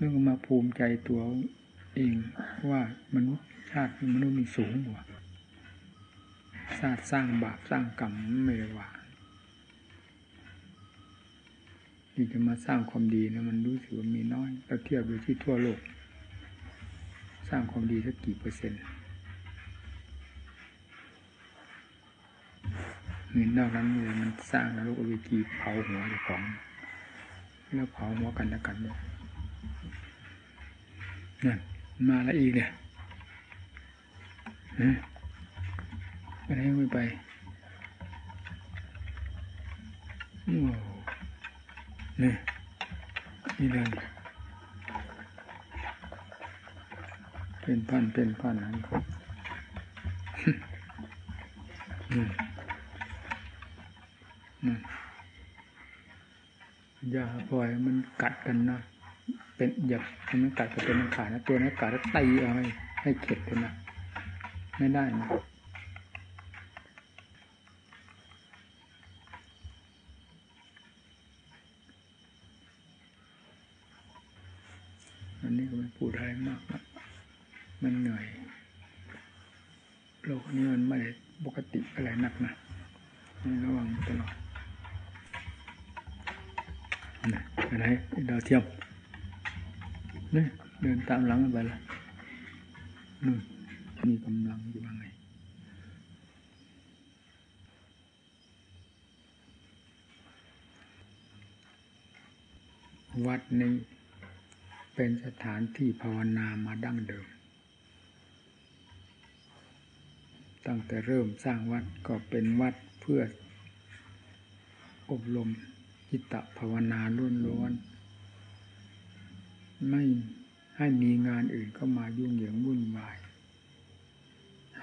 เรื่องมาภูมิใจตัวเองว่ามนุษย์ชาติมนุษย์มีสูงกว่าชาติสร้างบาปสร้างกรรมไม่ได้ว่าที่จะมาสร้างความดีนะมันรู้สึกว่ามีน้อยเราเทียบดูที่ทั่วโลก สร้างความดีสักกี่เปอร์เซ็นต์เงินนอกนั้นเลยมันสร้างนรกอเวจีเผาหัวเจ้าของ แล้วเผาหัวกันและกันด้วย นั่นมาแล้วอีกเนี่ยฮะไปไหนไม่ไปโอ้นี่นี่เลยเป็นพันเป็นพันนั้นอืมอืมอย่าปล่อยมันกัดกันนะ เป็นอย่าทำมันกัดก็เป็นมันขานะตัวนั้นกัดแล้วตีเอาให้ให้เข็ดเลยนะไม่ได้นะอันนี้ก็ไม่พูดอะไรมากนะมันเหนื่อย โลกนี้มันไม่ได้ปกติอะไรนักนะนระวังตลอดนะอะไรดาวเทียม นี่เดินตามหลังไปละนู่นมีกำลังอยู่บ้างไงวัดนี้เป็นสถานที่ภาวนามาดั้งเดิม ตั้งแต่เริ่มสร้างวัดก็เป็นวัดเพื่ออบรมจิตภาวนาล้วนๆ ไม่ให้มีงานอื่นเข้ามายุ่งเหยิงวุ่นวาย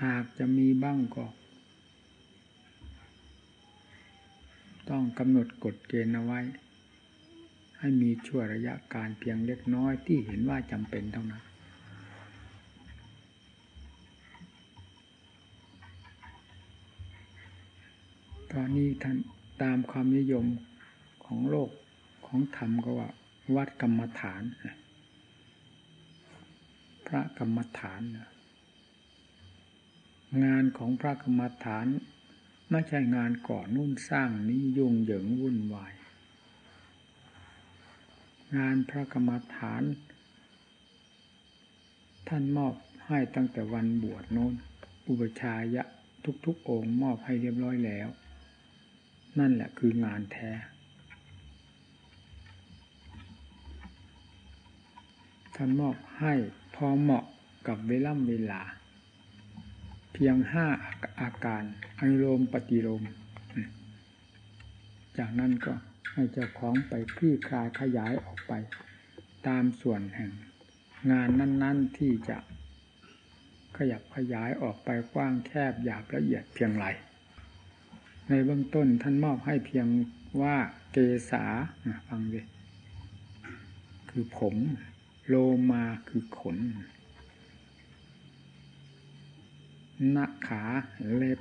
หากจะมีบ้างก็ ต้องกำหนดกฎเกณฑ์เอาไว้ ให้มีช่วระยะการเพียงเล็กน้อยที่เห็นว่าจำเป็นเท่านั้นตอนนี้ท่านตามความนิยมของโลกของธรรมก็ว่า วัดกรรมฐาน พระกรรมฐาน งานของพระกรรมฐาน ไม่ใช่งานก่อนุ่นสร้างนี้ยุ่งเหยิงวุ่นวาย งานพระกรรมฐาน ท่านมอบให้ตั้งแต่วันบวชโน้น อุปชายะทุกๆองค์มอบให้เรียบร้อยแล้ว นั่นแหละคืองานแท้ท่านมอบให้ พอเหมาะกับเวล่ำเวลา เพียงห้าอาการอนุโลมปฏิโลม จากนั้นก็ให้เจ้าของไปคลี่คลายขยายออกไป ตามส่วนแห่ง งานนั้นๆที่จะขยับขยายออกไปกว้างแคบหยาบละเอียดเพียงไรในเบื้องต้นท่านมอบให้เพียงว่าเกษาฟังดิคือผม โลมาคือขนหน้าขาเล็บ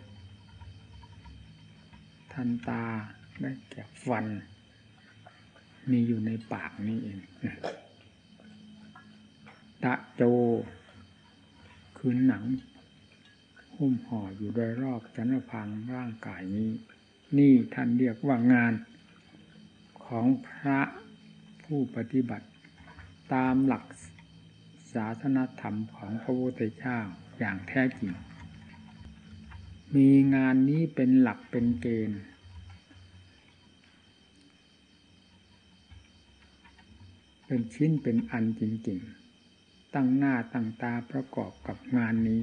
ทันตาได้แก่ฟัน มีอยู่ในปากนี่เอง ตะโจ คือหนัง หุ้มห่ออยู่โดยรอบจันพังร่างกายนี้ นี่ท่านเรียกว่างานของพระผู้ปฏิบัติ ตามหลักศาสนธรรมของพระพุทธเจ้าอย่างแท้จริง มีงานนี้เป็นหลักเป็นเกณฑ์ เป็นชิ้นเป็นอันจริงๆ ตั้งหน้าตั้งตาประกอบกับงานนี้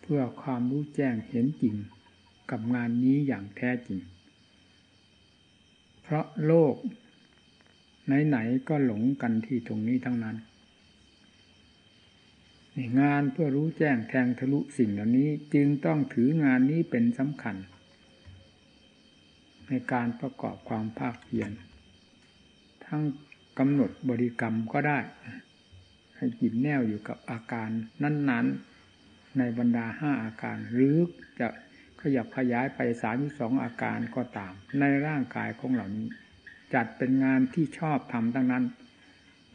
เพื่อความรู้แจ้งเห็นจริงกับงานนี้อย่างแท้จริง เพราะโลก ไหนๆก็หลงกันที่ตรงนี้ทั้งนั้นงานเพื่อรู้แจ้งแทงทะลุสิ่งเหล่านี้จึงต้องถืองานนี้เป็นสำคัญ ในการประกอบความภาคเพียรทั้งกำหนดบริกรรมก็ได้ ให้จิตแนวอยู่กับอาการนั้น ๆ ในบรรดาห้าอาการ หรือจะขยับขยายไปสามสองอาการก็ตาม ในร่างกายของเหล่านี้ จัดเป็นงานที่ชอบทำทั้งนั้น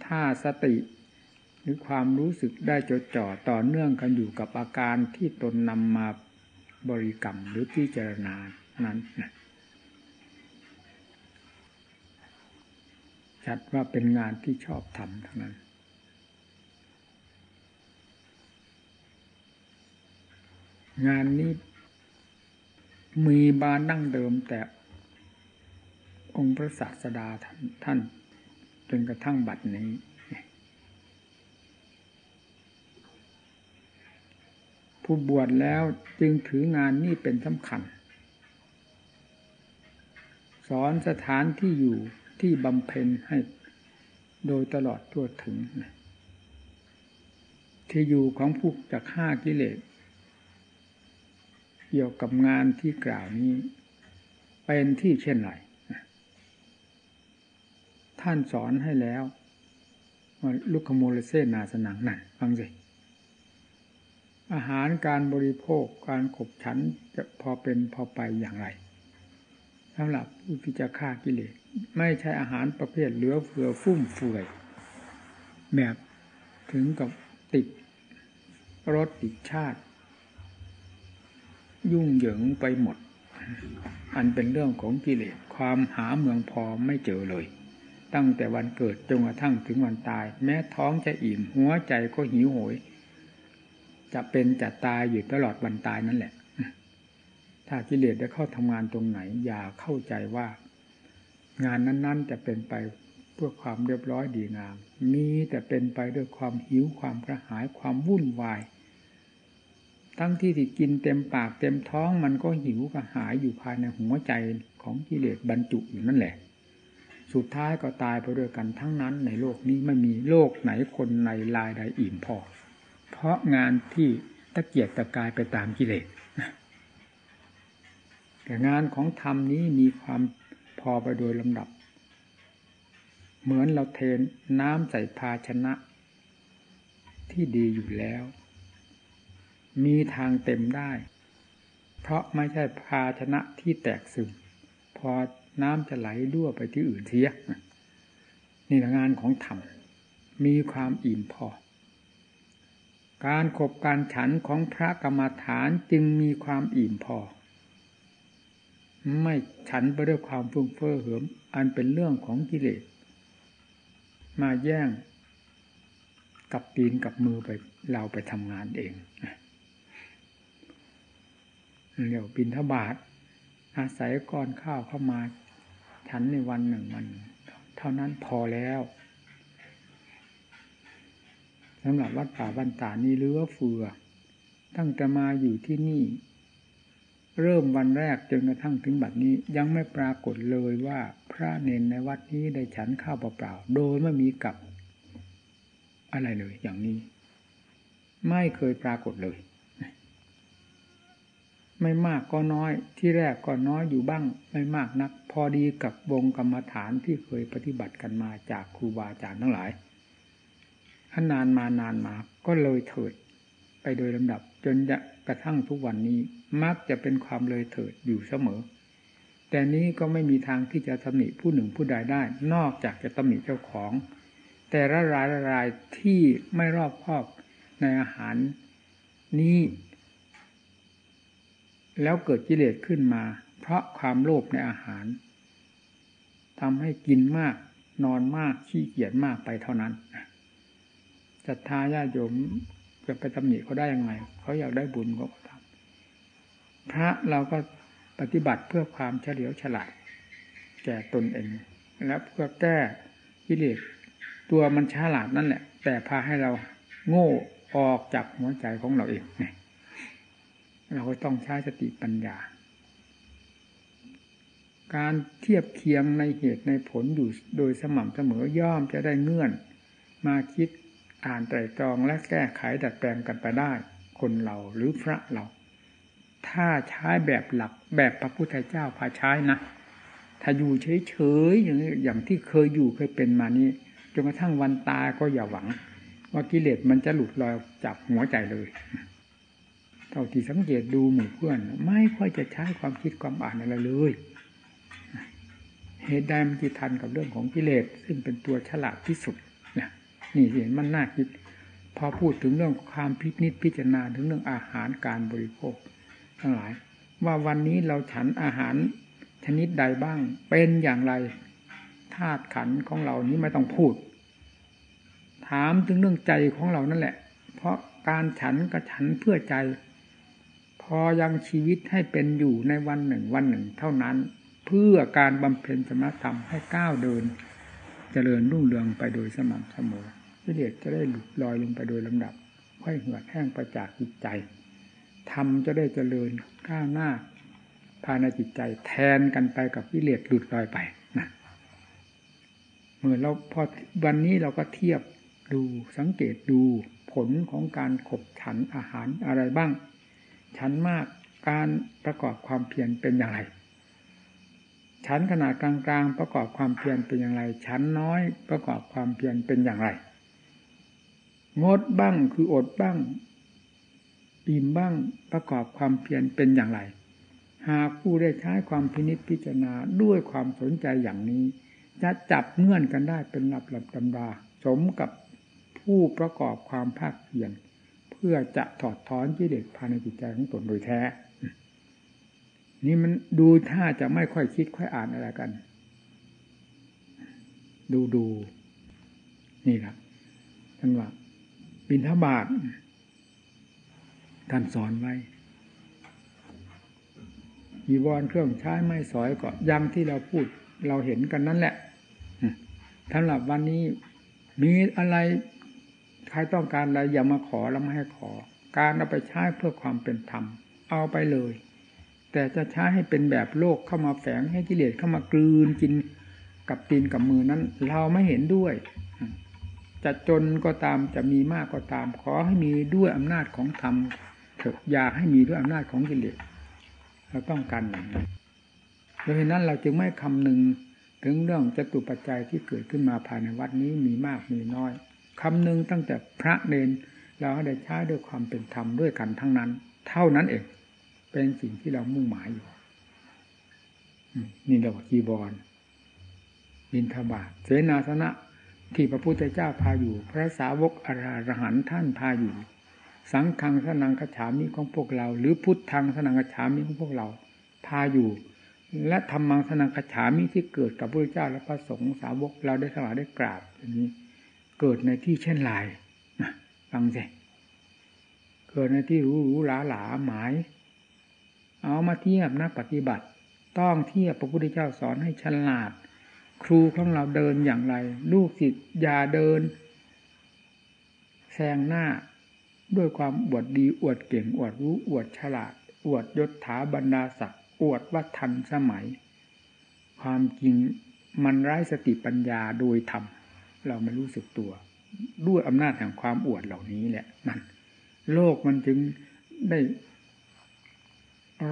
ถ้าสติหรือความรู้สึกได้จดจ่อต่อเนื่องกันอยู่กับอาการที่ตนนำมาบริกรรมหรือพิจารณานั้นนะชัดว่าเป็นงานที่ชอบทำทั้งนั้น งานนี้มีบานดั้งเดิมแต่ องค์พระศาสดาท่านท่านจนกระทั่งบัดนี้ ผู้บวชแล้วจึงถืองานนี้เป็นสำคัญ สอนสถานที่อยู่ที่บำเพ็ญให้โดยตลอดทั่วถึง ที่อยู่ของผู้จากห้ากิเลสเกี่ยวกับงานที่กล่าวนี้ เป็นที่เช่นไร ท่านสอนให้แล้วว่าลุคโมเลเซนาสนังนั่นฟังสิอาหารการบริโภคการขบฉันจะพอเป็นพอไปอย่างไรสำหรับผู้ที่จะฆ่ากิเลสไม่ใช่อาหารประเภทเหลือเฟือฟุ่มเฟือยแบบถึงกับติดรสติดชาติ ยุ่งเหยิงไปหมด อันเป็นเรื่องของกิเลสความหาเมืองพอไม่เจอเลย ตั้งแต่วันเกิดจนกระทั่งถึงวันตาย แม้ท้องจะอิ่มหัวใจก็หิวโหย จะเป็นจะตายอยู่ตลอดวันตายนั่นแหละ ถ้ากิเลสได้เข้าทำงานตรงไหน อย่าเข้าใจว่า งานนั้นๆ จะเป็นไปเพื่อความเรียบร้อยดีงาม มีแต่เป็นไปด้วยความหิวความกระหายความวุ่นวาย ทั้งที่ที่กินเต็มปากเต็มท้องมันก็หิวกระหายอยู่ภายในหัวใจของกิเลสบรรจุอยู่นั่นแหละ สุดท้ายก็ตายไปด้วยกันทั้งนั้นในโลกนี้ไม่มีโลกไหนคนในลายใดอิ่มพอ เพราะงานที่ตะเกียกตะกายไปตามกิเลสแต่งานของธรรมนี้มีความพอไปโดยลำดับ เหมือนเราเทน้ำใส่ภาชนะ ที่ดีอยู่แล้ว มีทางเต็มได้ เพราะไม่ใช่ภาชนะที่แตกซึมพอ น้ำจะไหลรั่วไปที่อื่นเสียนี่งานของธรรมมีความอิ่มพอ การขบการฉันของพระกรรมฐานจึงมีความอิ่มพอ ไม่ฉันไปด้วยความฟุ้งเฟ้อเหิม อันเป็นเรื่องของกิเลส มาแย่งกับตีนกับมือไปเราไปทำงานเองเดี๋ยวบินทบาทอาศัยก้อนข้าวเข้ามา ฉันในวันหนึ่งวันเท่านั้นพอแล้วสำหรับวัดป่าบันตานี้เลือเฟือ ตั้งแต่มาอยู่ที่นี่ เริ่มวันแรกจนกระทั่งถึงบัดนี้ยังไม่ปรากฏเลยว่าพระเนนในวัดนี้ได้ฉันข้าวเปล่าๆโดยไม่มีกับ อะไรเลยอย่างนี้ ไม่เคยปรากฏเลย ไม่มากก็น้อย ที่แรกก็น้อยอยู่บ้าง ไม่มากนัก พอดีกับวงกรรมฐานที่เคยปฏิบัติกันมาจากครูบาอาจารย์ทั้งหลายถ้านานมานานมาก็เลยเถิด ไปโดยลำดับ จนจะกระทั่งทุกวันนี้มักจะเป็นความเลยเถิดอยู่เสมอ แต่นี้ก็ไม่มีทางที่จะตำหนิผู้หนึ่งผู้ใดได้ นอกจากจะตำหนิเจ้าของ แต่ละรายละรายที่ไม่รอบคอบในอาหารนี้ แล้วเกิดกิเลสขึ้นมา เพราะความโลภในอาหารทำให้กินมาก นอนมากขี้เกียจมากไปเท่านั้นศรัทธาญาโยมจะไปตำหนิเขาได้ยังไงเขาอยากได้บุญก็พระเราก็ปฏิบัติเพื่อความเฉลียวฉลาดแก่ตนเอง และเพื่อแก้กิเลสตัวมันฉลาดนั่นแหละ แต่พาให้เราโง่ออกจากหัวใจของเราเองเนี่ย เราก็ต้องใช้สติปัญญา การเทียบเคียงในเหตุในผลอยู่โดยสม่ำเสมอย่อมจะได้เงื่อน มาคิดอ่านไตรตรองและแก้ไขดัดแปลงกันไปได้ คนเราหรือพระเรา ถ้าใช้แบบหลักแบบพระพุทธเจ้าพาใช้นะถ้าอยู่เฉยๆอย่างอย่างที่เคยอยู่เคยเป็นมานี้จนกระทั่งวันตายก็อย่าหวัง ว่ากิเลสมันจะหลุดลอยจากหัวใจเลย ท่าที่สังเกตดูหมู่เพื่อน ไม่ค่อยจะใช้ความคิดความอ่านอะไรเลยเหตุใดมันจะทันกับเรื่องของกิเลสซึ่งเป็นตัวฉลาดที่สุดนี่ยนี่สิมันน่าคิด พอพูดถึงเรื่องความพิจิตพิจารณาถึงเรื่องอาหารการบริโภค ทั้งหลาย ว่าวันนี้เราฉันอาหารชนิดใดบ้าง เป็นอย่างไรธาตุขันของเรานี้ไม่ต้องพูด ถามถึงเรื่องใจของเรานั่นแหละ เพราะการฉันกับฉันเพื่อใจ อยังชีวิตให้เป็นอยู่ในวันหนึ่งวันหนึ่ง เท่านั้น เพื่อการบำเพ็ญสมณธรรมให้ก้าวเดิน เจริญรุ่งเรืองไปโดยสม่ำเสมอวิเลศจะได้หลุดลอยลงไปโดยลำดับ ค่อยเหือดแห้งประจากจิตใจธรรมจะได้เจริญก้าวหน้าภายในจิตใจแทนกันไปกับวิเลศหลุดลอยไปนะเมื่อเราพอวันนี้เราก็เทียบดูสังเกตดูผลของการขบฉันอาหารอะไรบ้าง ฉันมากการประกอบความเพียรเป็นอย่างไร ฉันขนาดกลางๆประกอบความเพียรเป็นอย่างไร ฉันน้อยประกอบความเพียรเป็นอย่างไร งดบ้างคืออดบ้างอิ่มบ้างประกอบความเพียรเป็นอย่างไร หากผู้ได้ใช้ความพินิจพิจารณาด้วยความสนใจอย่างนี้ จะจับเงื่อนกันได้เป็นหลับหลับตำดาสมกับผู้ประกอบความภาคเพียร เพื่อจะถอดถอนกิเลสภายในจิตใจของตนโดยแท้ นี่มันดูถ้าจะไม่ค่อยคิดค่อยอ่านอะไรกัน ดูดูนี่ครับท่านว่าบินทบาทท่านสอนไว้ยีวรเครื่องใช้ไม่สอยก็ยังที่เราพูดเราเห็นกันนั่นแหละท่านหลับวันนี้มีอะไร ใครต้องการอะไรอย่ามาขอแล้วไม่ให้ขอ การเอาไปใช้เพื่อความเป็นธรรม เอาไปเลย แต่จะใช้ให้เป็นแบบโลกเข้ามาแฝงให้กิเลสเข้ามากลืนกินกับตีนกับมือนั้น เราไม่เห็นด้วย จะจนก็ตามจะมีมากก็ตาม ขอให้มีด้วยอำนาจของธรรมเถิดอย่าให้มีด้วยอำนาจของกิเลสเราต้องการอย่างนั้นดังนั้นเราจึงไม่คำนึงถึงเรื่องจตุปัจจัยที่เกิดขึ้นมาภายในวัดนี้มีมากมีน้อย คำหนึ่งตั้งแต่พระเนนเราได้ใช้ด้วยความเป็นธรรมด้วยกันทั้งนั้น เท่านั้นเอง เป็นสิ่งที่เรามุ่งหมายอยู่นี่เราจีบอลบินทบาทเสนาสนะ ที่พระพุทธเจ้าพาอยู่ พระสาวกอรหันท่านพาอยู่ สังฆังสนังกระฉามิของพวกเรา หรือพุทธังสนังกระฉามิของพวกเรา พาอยู่ และธรรมังสนังกระฉามิที่เกิดกับพระเจ้าและพระสงฆ์สาวกเราได้สลาได้กราบอย่างนี้ เกิดในที่เช่นไรฟังสิเกิดในที่รู้รู้หลาหลาหมาย เอามาเทียบนักปฏิบัติ ต้องเทียบพระพุทธเจ้าสอนให้ฉลาด ครูของเราเดินอย่างไร ลูกศิษย์อย่าเดินแซงหน้าด้วยความอวดดีอวดเก่งอวดรู้อวดฉลาด อวดยศถาบรรดาศักดิ์อวดว่าทันสมัย ความจริงมันไร้สติปัญญาโดยธรรม เราไม่รู้สึกตัว ด้วยอำนาจแห่งความอวดเหล่านี้แหละนั่นโลกมันจึงได้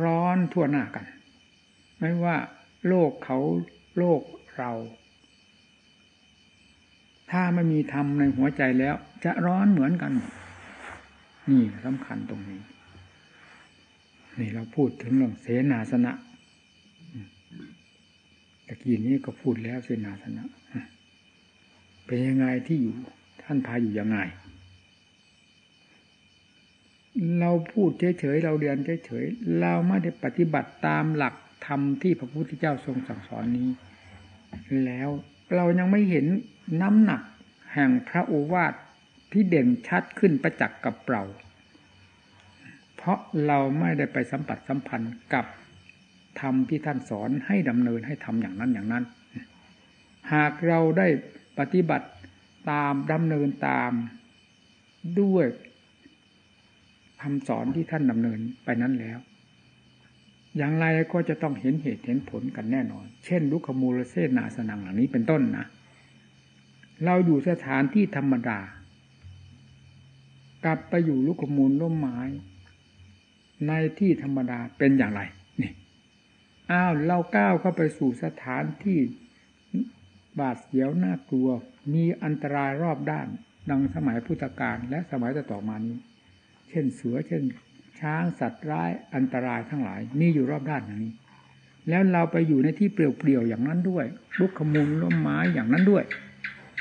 ร้อนทั่วหน้ากัน ไม่ว่าโลกเขาโลกเรา ถ้าไม่มีธรรมในหัวใจแล้ว จะร้อนเหมือนกัน นี่สำคัญตรงนี้ นี่เราพูดถึงเรื่องเสนาสนะตะกี้นี้ก็พูดแล้วเสนาสนะ เป็นยังไงที่อยู่ ท่านพาอยู่ยังไง เราพูดเฉยๆเราเรียนเฉยๆเราไม่ได้ปฏิบัติตามหลักธรรมที่พระพุทธเจ้าทรงสั่งสอนนี้ แล้วเรายังไม่เห็นน้ำหนักแห่งพระโอวาทที่เด่นชัดขึ้นประจักษ์กับเรา เพราะเราไม่ได้ไปสัมผัสสัมพันธ์กับธรรมที่ท่านสอนให้ดำเนินให้ทำอย่างนั้นอย่างนั้น หากเราได้ ปฏิบัติตามดำเนินตามด้วยคำสอนที่ท่านดำเนินไปนั้นแล้ว อย่างไรก็จะต้องเห็นเหตุเห็นผลกันแน่นอน เช่นลุคมูลเซนาสนังหลังนี้เป็นต้นนะ เราอยู่สถานที่ธรรมดา กลับไปอยู่ลุกมูลร่มไม้ ในที่ธรรมดาเป็นอย่างไรนี่อ้าวเราก้าวเข้าไปสู่สถานที่ บาดเสียวน่ากลัว มีอันตรายรอบด้าน ดังสมัยพุทธกาลและสมัยต่อมานี้ เช่นเสือเช่น ช้างสัตว์ร้ายอันตรายทั้งหลาย มีอยู่รอบด้านอย่างนี้ แล้วเราไปอยู่ในที่เปลี่ยวๆอย่างนั้นด้วยลุกขมูลล้มไม้อย่างนั้นด้วย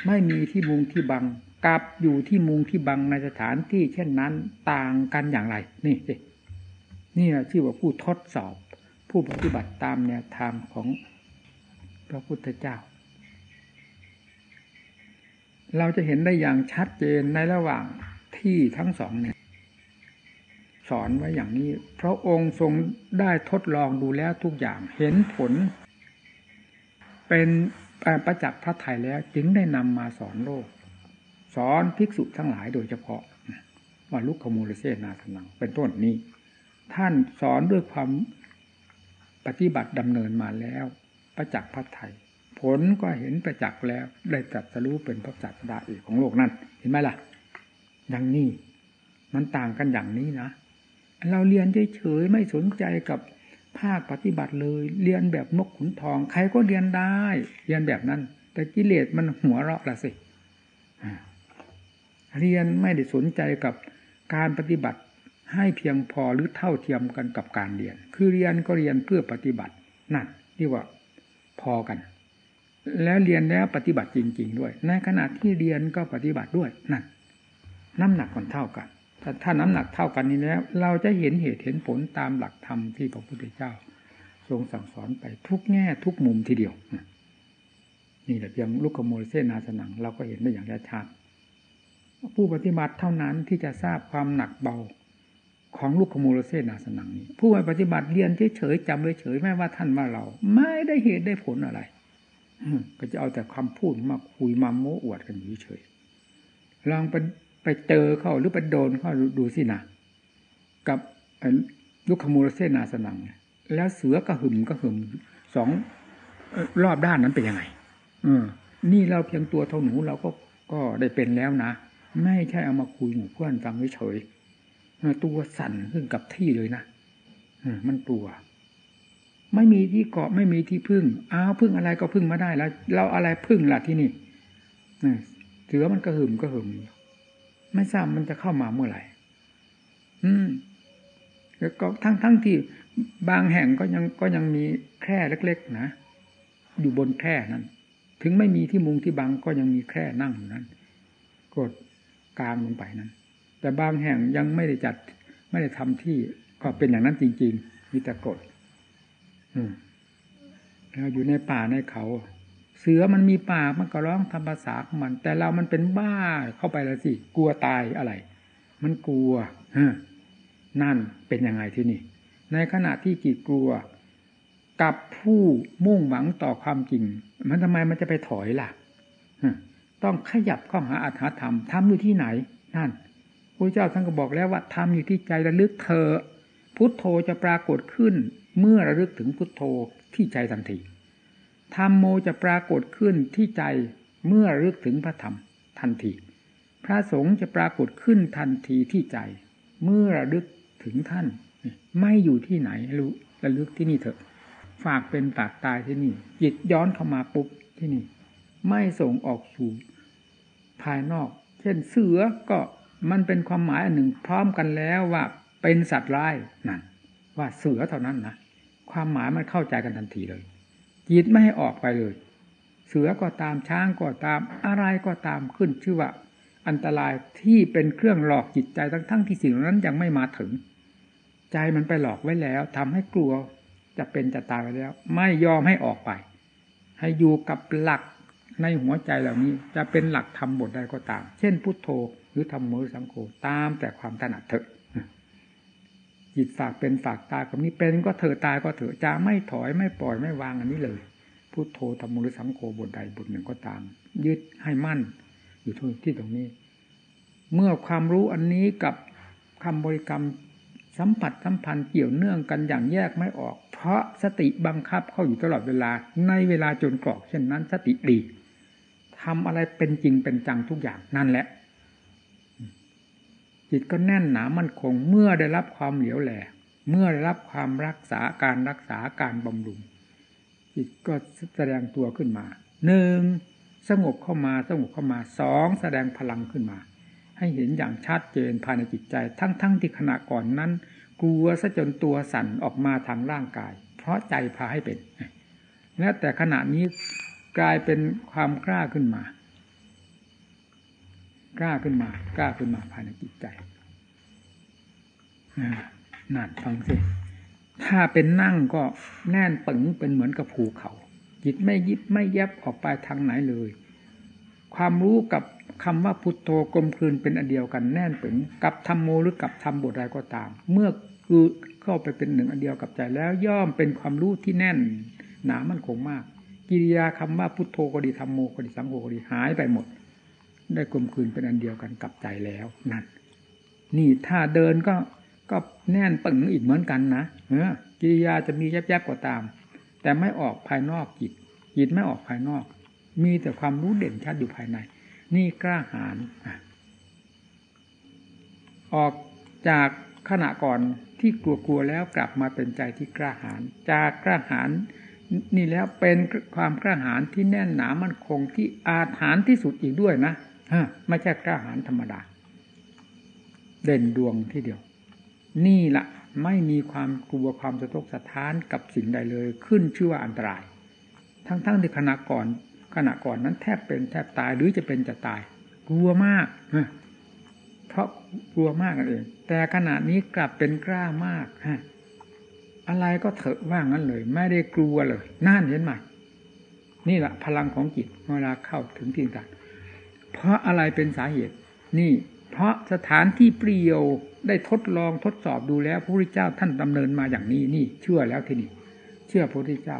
ไม่มีที่มุงที่บังกับอยู่ที่มุงที่บังในสถานที่เช่นนั้นต่างกันอย่างไร นี่สินี่ชื่อว่าผู้ทดสอบ ผู้ปฏิบัติตามแนวทางของพระพุทธเจ้า เราจะเห็นได้อย่างชัดเจนในระหว่างที่ทั้งสองเนี่ยสอนไว้อย่างนี้ เพราะองค์ทรงได้ทดลองดูแล้วทุกอย่างเห็นผล เป็นประจักษ์พระไทยแล้วจึงได้นำมาสอนโลก สอนภิกษุทั้งหลายโดยเฉพาะว่าลุกขมูลเสนาสนัง เป็นต้นนี้ ท่านสอนด้วยความปฏิบัติดำเนินมาแล้ว ประจักษ์พระไทย ผลก็เห็นประจักษ์แล้ว ได้ตรัสรู้เป็นพระจักรดาเอกของโลกนั้นเห็นไหมล่ะอย่างนี้มันต่างกันอย่างนี้นะ เราเรียนเฉยๆไม่สนใจกับภาคปฏิบัติเลย เรียนแบบนกขุนทอง ใครก็เรียนได้ เรียนแบบนั้น แต่กิเลสมันหัวเราะละสิเรียนไม่ได้สนใจกับการปฏิบัติให้เพียงพอหรือเท่าเทียมกันกับการเรียน คือเรียนก็เรียนเพื่อปฏิบัตินั่นที่ว่าพอกัน แล้วเรียนแล้วปฏิบัติจริง ๆ ด้วย ในขณะที่เรียนก็ปฏิบัติด้วยนั่นน้ำหนักมันเท่ากันถ้าถ้าน้ำหนักเท่ากันนี้แล้ว เราจะเห็นเหตุเห็นผลตามหลักธรรมที่พระพุทธเจ้า ทรงสั่งสอนไปทุกแง่ทุกมุมทีเดียวนี่แหละเพียงลูกขโมยเส้นนาสนัง เราก็เห็นได้อย่างชัดผู้ปฏิบัติเท่านั้นที่จะทราบความหนักเบาของลูกขโมยเส้นนาสนังนี้ผู้ปฏิบัติเรียนเฉยๆจำเฉยๆไม่ว่าท่านว่าเรา ไม่ได้เหตุได้ผลอะไร ก็จะเอาแต่คำพูดมาคุยมาโม้อวดกันเฉยๆลองไปไปเจอเข้าหรือไปโดนเข้าดูสินะกับลูกขมูลเสนาสนัง แล้วเสือกระหึ่มกระหึ่มสองรอบด้านนั้นเป็นยังไงอนี่เราเพียงตัวเท่าหนูเราก็ก็ได้เป็นแล้วนะ ไม่ใช่เอามาคุยหมู่เพื่อนฟังเฉยตัวสั่นขึ้นกับที่เลยนะมันตัว ไม่มีที่เกาะไม่มีที่พึ่ง อ้าวพึ่งอะไรก็พึ่งมาได้แล้ว เราอะไรพึ่งล่ะที่นี่เสือมันกระหึ่มกระหึ่มไม่ทราบมันจะเข้ามาเมื่อไหร่ อืมแล้วก็ทั้งทั้งที่บางแห่งก็ยังก็ยังมีแคร่เล็ก ๆ นะอยู่บนแคร่นั้น ถึงไม่มีที่มุงที่บังก็ยังมีแคร่นั่งอยู่นั้นกดกลางลงไปนั้น แต่บางแห่งยังไม่ได้จัดไม่ได้ทำที่ก็เป็นอย่างนั้นจริง ๆ มีแต่กด เราอยู่ในป่าในเขา เสือมันมีปากมันก็ร้องทำภาษาของมัน แต่เรามันเป็นบ้าเข้าไปแล้วสิ กลัวตายอะไร มันกลัวฮนั่นเป็นยังไงที่นี่ ในขณะที่จิตกลัว กับผู้มุ่งหวังต่อความจริง มันทำไมมันจะไปถอยล่ะต้องขยับเข้าหาอัตถธรรมทำอยู่ที่ไหน นั่นพระเจ้าท่านก็บอกแล้วว่าทำอยู่ที่ใจระลึกเธอพุทโธจะปรากฏขึ้น เมื่อระลึกถึงพุทโธที่ใจทันทีธรรมโมจะปรากฏขึ้นที่ใจเมื่อระลึกถึงพระธรรมทันที พระสงฆ์จะปรากฏขึ้นทันทีที่ใจ เมื่อระลึกถึงท่าน ไม่อยู่ที่ไหนรู้ระลึกที่นี่เถอะ ฝากเป็นฝากตายที่นี่จิตย้อนเข้ามาปุ๊บที่นี่ ไม่ส่งออกสู่ภายนอก เช่นเสือก็มันเป็นความหมายอันหนึ่งพร้อมกันแล้วว่าเป็นสัตว์ร้ายนั่นว่าเสือเท่านั้นนะ ความหมายมันเข้าใจกันทันทีเลย จิตไม่ให้ออกไปเลย เสือก็ตามช้างก็ตาม อะไรก็ตามขึ้นชื่อว่า อันตรายที่เป็นเครื่องหลอกจิตใจทั้งทั้งที่สิ่งนั้นยังไม่มาถึง ใจมันไปหลอกไว้แล้วทำให้กลัวจะเป็นจะตายไปแล้ว ไม่ยอมให้ออกไป ให้อยู่กับหลักในหัวใจเหล่านี้ จะเป็นหลักทำบทใดก็ตาม เช่นพุทโธหรือทำมือสังโฆตามแต่ความถนัดเถอะ จิตฝากเป็นฝากตายกับนี้เป็นก็เถอตายก็เถอะจะไม่ถอยไม่ปล่อยไม่วางอันนี้เลยพุทโธธรรมหรือสังโฆบทใดบทหนึ่งก็ตาม ยึดให้มั่น อยู่ที่ตรงนี้ เมื่อความรู้อันนี้กับคำบริกรรมสัมผัสสัมพันธ์เกี่ยวเนื่องกันอย่างแยกไม่ออก เพราะสติบังคับเข้าอยู่ตลอดเวลา ในเวลาจนกรอกเช่นนั้น สติดีทำอะไรเป็นจริงเป็นจังทุกอย่างนั่นแหละ จิตก็แน่นหนามั่นคง เมื่อได้รับความเหลียวแหลเมื่อได้รับความรักษาการรักษาการบำรุง จิตก็แสดงตัวขึ้นมาหนึ่งสงบเข้ามาสงบเข้ามาสองแสดงพลังขึ้นมา ให้เห็นอย่างชัดเจนภายในจิตใจ ทั้งๆทที่ขณะก่อนนั้น กลัวซะจนตัวสั่นออกมาทางร่างกาย เพราะใจพาให้เป็นและแต่ขณะนี้กลายเป็นความกล้าขึ้นมา กล้าขึ้นมากล้าขึ้นมาภายในจิตใจนั่นฟังสิถ้าเป็นนั่งก็แน่นปึงเป็นเหมือนกับภูเขา จิตไม่ยิบไม่แยบออกไปทางไหนเลย ความรู้กับคำว่าพุทโธกลมกลืนเป็นอันเดียวกันแน่นปึงกับธรรมโมหรือกับธรรมบทใดก็ตาม เมื่อคือเข้าไปเป็นหนึ่งอันเดียวกับใจแล้วย่อมเป็นความรู้ที่แน่น หนามันคงมาก กิริยาคำว่าพุทโธก็ดีธรรมโมก็ดีสังโฆก็ดีหายไปหมด ได้กลมกลืนเป็นอันเดียวกันกับใจแล้วนั่นนี่ถ้าเดินก็ก็แน่นปึงอีกเหมือนกันนะเออกิริยาจะมีแยบๆก็ตาม แต่ไม่ออกภายนอกจิตจิตไม่ออกภายนอก มีแต่ความรู้เด่นชัดอยู่ภายใน นี่กล้าหาญออกจากขณะก่อนที่กลัวๆแล้วกลับมาเป็นใจที่กล้าหาญจากกล้าหาญนี่แล้วเป็นความกล้าหาญที่แน่นหนามั่นคงที่อาถรรพ์ที่สุดอีกด้วยนะ ไม่ใช่กล้าหาญธรรมดา เด่นดวงที่เดียว นี่ละไม่มีความกลัวความสะทกสะท้านกับสิ่งใดเลย ขึ้นชื่อว่าอันตราย ทั้งๆที่ขณะก่อนขณะก่อนนั้นแทบเป็นแทบตายหรือจะเป็นจะตาย กลัวมากเพราะกลัวมากนั่นเองแต่ขณะนี้กลับเป็นกล้ามากฮะอะไรก็เถอะว่างั้นเลย ไม่ได้กลัวเลยน่านเห็นไหมนี่แหละพลังของจิตเวลาเข้าถึงที่ต่าง เพราะอะไรเป็นสาเหตุ นี่ เพราะสถานที่เปลี่ยวได้ทดลองทดสอบดูแล้วพระพุทธเจ้าท่านดำเนินมาอย่างนี้นี่ เชื่อแล้วที่นี่ เชื่อพระพุทธเจ้า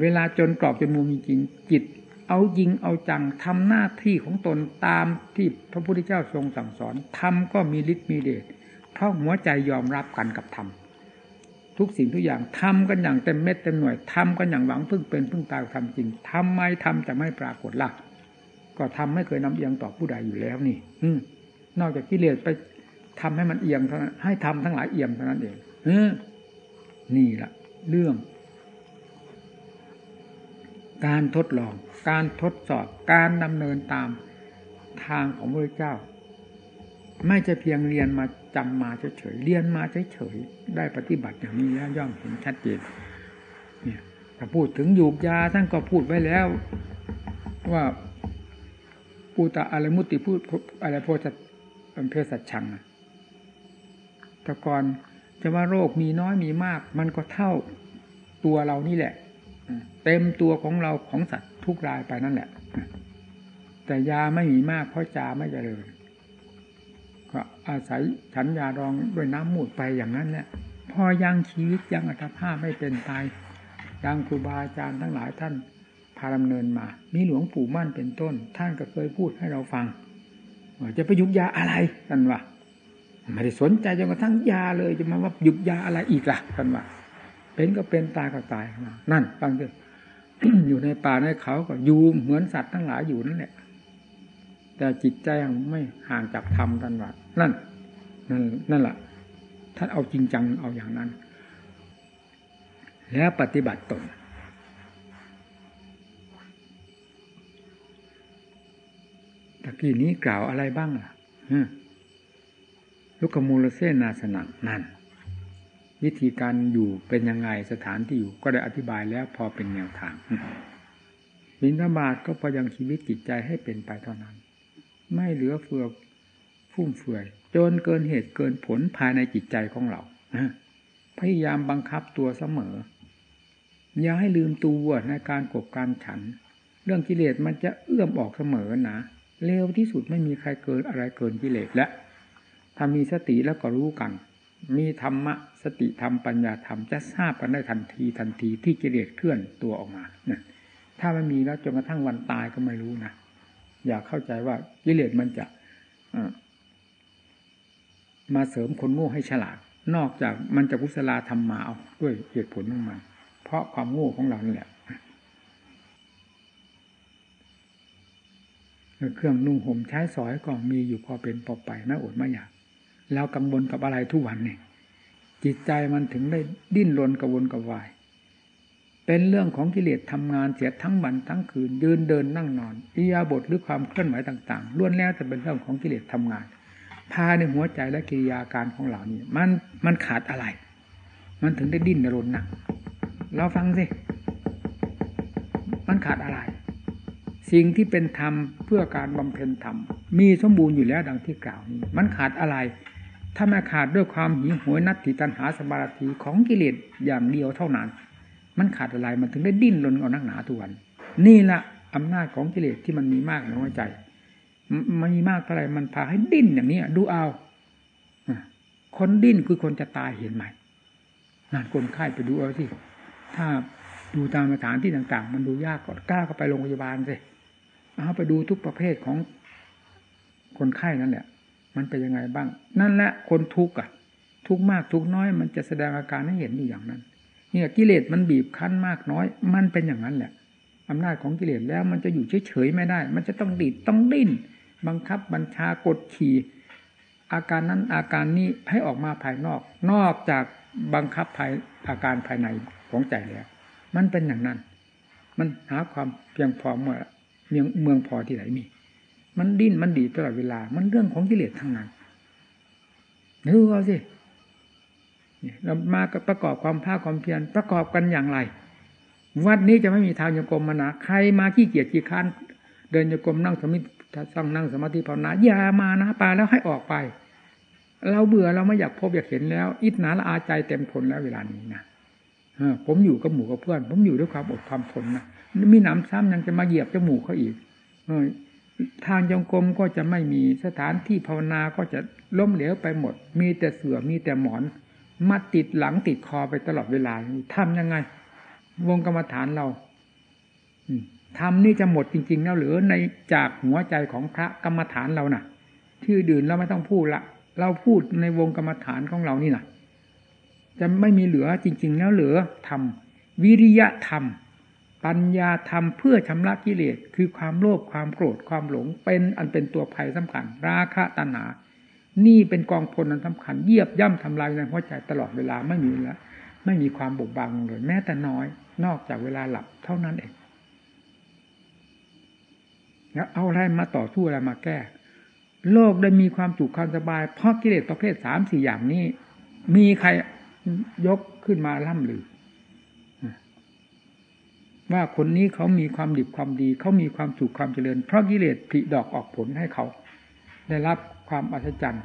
เวลาจนกรอบจนมุมจริงจิต เอายิงเอาจังทำหน้าที่ของตนตามที่พระพุทธเจ้าทรงสั่งสอนทำก็มีฤทธิ์มีเดชเพราะหัวใจยอมรับกันกับธรรมทุกสิ่งทุกอย่างทำกันอย่างเต็มเม็ดเต็มหน่วยทำกันอย่างหวังพึ่งเป็นพึ่งตายทำจริงทำไมทำจะไม่ปรากฏล่ะ ก็ทำไม่เคยนำเอียงต่อผู้ใดอยู่แล้วนี่ อืนอกจากกิเลสไปทำให้มันเอียงเท่านั้นให้ทำทั้งหลายเอียงเท่านั้นเองเออนี่แหละเรื่อง การทดลอง การทดสอบ การดำเนินตามทางของพระเจ้า ไม่จะเพียงเรียนมาจำมาเฉยๆเรียนมาเฉยๆได้ปฏิบัติอย่างนี้แล้วย่อมเห็นชัดเจนเนี่ยถ้าพูดถึงยูกยาท่านก็พูดไว้แล้ว ว่า ปูตะอะไรมุติพูดอะไรโพธิเพศสัจชังแต่ก่อนจะว่าโรคมีน้อยมีมาก มันก็เท่าตัวเรานี่แหละ เต็มตัวของเราของสัตว์ทุกรายไปนั่นแหละ แต่ยาไม่มีมากเพราะจาไม่เจริญก็อาศัยฉันยารองด้วยน้ำมูดไปอย่างนั้นเนี่ยพอยังชีวิตยังอัตภาพไม่เป็นตายดังครูบาอาจารย์ทั้งหลายท่าน พาดำเนินมา มีหลวงปู่มั่นเป็นต้น ท่านก็เคยพูดให้เราฟังจะไปยุกยาอะไรกันวะไม่ได้สนใจจนกระทั่งยาเลยจะมาว่ายุกยาอะไรอีกล่ะกันวะเป็นก็เป็นตายก็ตายนั่นฟังดิอยู่ในป่าในเขาก็อยู่เหมือนสัตว์ทั้งหลายอยู่นั่นแหละ แต่จิตใจไม่ห่างจากธรรมท่านว่านั่น นั่นนั่นแหละท่านเอาจริงจังเอาอย่างนั้น แล้วปฏิบัติตน ตะกี้นี้กล่าวอะไรบ้างล่ะลูกมูลเสนาสนังนั่นวิธีการอยู่เป็นยังไงสถานที่อยู่ ก็ได้อธิบายแล้วพอเป็นแนวทางบินธบาตก็พยังชีวิตจิตใจให้เป็นไปเท่านั้น ไม่เหลือเฟือฟุ่มเฟือยจนเกินเหตุเกินผลภายในจิตใจของเราพยายามบังคับตัวเสมอ อย่าให้ลืมตัวในการกบการฉัน เรื่องกิเลสมันจะเอื้อมออกเสมอนะ เร็วที่สุดไม่มีใครเกินอะไรเกินกิเลสและถ้ามีสติแล้วก็รู้กัน มีธรรมะสติธรรมปัญญาธรรมจะทราบกันได้ทันทีทันทีที่กิเลสเคลื่อนตัวออกมาน่ยถ้าไม่มีแล้วจนกระทั่งวันตายก็ไม่รู้นะอย่าเข้าใจว่ากิเลสมันจะมาเสริมคนโง่ให้ฉลาด นอกจากมันจะกุศลาธรรมมาเอาด้วยเหตุผลของมันเพราะความโง่ของเราเนี่ย เครื่องนุ่งห่มใช้สอยก็มีอยู่พอเป็นพอไปไม่อดไม่อยากแล้วกังวลกับอะไรทุกวันเนี่ยจิตใจมันถึงได้ดิ้นรนกระวนกระวาย เป็นเรื่องของกิเลสทำงานเสียทั้งวันทั้งคืน ยืนเดินนั่งนอนอิยาบทหรือความเคลื่อนไหวต่างๆล้วนแล้วจะเป็นเรื่องของกิเลสทำงานภายในหัวใจและกิริยาการของเหล่านี้มันมันขาดอะไร มันถึงได้ดิ้นรนหนักเราฟังสิมันขาดอะไร สิ่งที่เป็นธรรมเพื่อการบำเพ็ญธรรม มีสมบูรณ์อยู่แล้วดังที่กล่าวนี้ มันขาดอะไร ถ้าไม่ขาดด้วยความหิวโหยนัตติตันหาสมาธิของกิเลสอย่างเดียวเท่านั้น มันขาดอะไรมันถึงได้ดิ้นรนเอานักหนาทุกวัน นี่แหละอำนาจของกิเลสที่มันมีมากในหัวใจ มันมีมากเท่าไรมันพาให้ดิ้นอย่างนี้ดูเอาคนดิ้นคือคนจะตายเห็นไหมงานคนไข้ไปดูเอาสิถ้าดูตามสถานที่ต่าง ๆ มันดูยากกกล้าก็ไปโรงพยาบาลสิ เอาไปดูทุกประเภทของคนไข้นั่นแหละ มันเป็นยังไงบ้าง นั่นแหละคนทุกข์อะ ทุกมากทุกน้อย มันจะแสดงอาการให้เห็นอยู่อย่างนั้น เนี่ยกิเลสมันบีบคั้นมากน้อย มันเป็นอย่างนั้นแหละอำนาจของกิเลสแล้วมันจะอยู่เฉยๆไม่ได้ มันจะต้องดิดต้องดิ้น บังคับบัญชากดขี่ อาการนั้นอาการนี้ให้ออกมาภายนอก นอกจากบังคับภายอาการภายในของใจแล้ว มันเป็นอย่างนั้น มันหาความเพียงพอเมื่อ เมืองเมืองพอที่ไหนมี มันดิ้นมันดีตลอดเวลา มันเรื่องของกิเลสทั้งนั้นนึกเอาสิเรามาประกอบความภาคความเพียรประกอบกันอย่างไร วัดนี้จะไม่มีทางโยกรมมานะใครมาขี้เกียจขี้ค้านเดินโยกรมนั่งสมิถ้าสร้างนั่งสมาธิภาวนาอย่ามานะปาแล้วให้ออกไป เราเบื่อเราไม่อยากพบอยากเห็นแล้ว อิจนาละอาใจเต็มทนแล้วเวลานี้นะผมอยู่กับหมู่กับเพื่อน ผมอยู่ด้วยความอดความทนนะ มีหนำซ้ำยังจะมาเหยียบจมูกเขาอีกทางจงกรมก็จะไม่มีสถานที่ภาวนาก็จะล้มเหลวไปหมด มีแต่เสือมีแต่หมอน มาติดหลังติดคอไปตลอดเวลาทำยังไง วงกรรมฐานเราธรรมนี่จะหมดจริง ๆ แล้วหรือในจากหัวใจของพระกรรมฐานเรานะ่ะ ที่ดื่นเราไม่ต้องพูดละ เราพูดในวงกรรมฐานของเรานี่นะจะไม่มีเหลือจริง ๆ แล้วเหลือธรรมวิริยะธรรม ปัญญาธรรมเพื่อชำระกิเลสคือความโลภความโกรธความหลงเป็นอันเป็นตัวภัยสำคัญ ราคะตัณหา นี่เป็นกองพลอันสำคัญเยียบย่ำทำลายในหัวใจตลอดเวลาไม่มีแล้วไม่มีความบกบังเลยแม้แต่น้อย นอกจากเวลาหลับเท่านั้นเองแล้วเอาอะไรมาต่อสู้อะไรมาแก้ โลกได้มีความสุขความสบาย เพราะกิเลสประเภทสามสี่อย่างนี้ มีใครยกขึ้นมาล่ำลือ ว่าคนนี้เขามีความดีความดี เขามีความสุขความเจริญ เพราะกิเลสผลิดอกออกผลให้เขา ได้รับความอัศจรรย์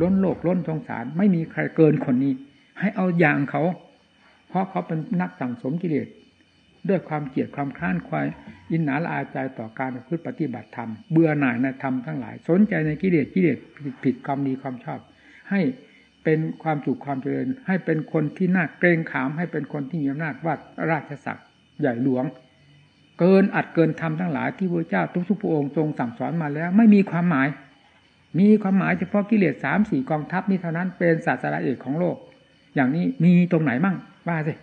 ล้นโลกล้นสงสาร ไม่มีใครเกินคนนี้ ให้เอาอย่างเขา เพราะเขาเป็นนักสั่งสมกิเลสด้วยความเกลียดความคลานควายอินหนาละอาใจต่อการพึ่ปฏิบัติธรรม เบื่อหน่ายในธรรมทั้งหลาย สนใจในกิเลสกิเลสผิดความดีความชอบ ให้เป็นความสุขความเจริญ ให้เป็นคนที่น่าเกรงขาม ให้เป็นคนที่มีอำนาจวัดราชศักดิ์ ใหญ่หลวง เกินอัดเกินธรรมทั้งหลายที่พระเจ้าทุกทุกพระองค์ทรงสั่งสอนมาแล้ว ไม่มีความหมาย มีความหมายเฉพาะกิเลสสามสี่กองทัพนี้เท่านั้นเป็นศาสนาเอกของโลก อย่างนี้มีตรงไหนมั่งว่าสิ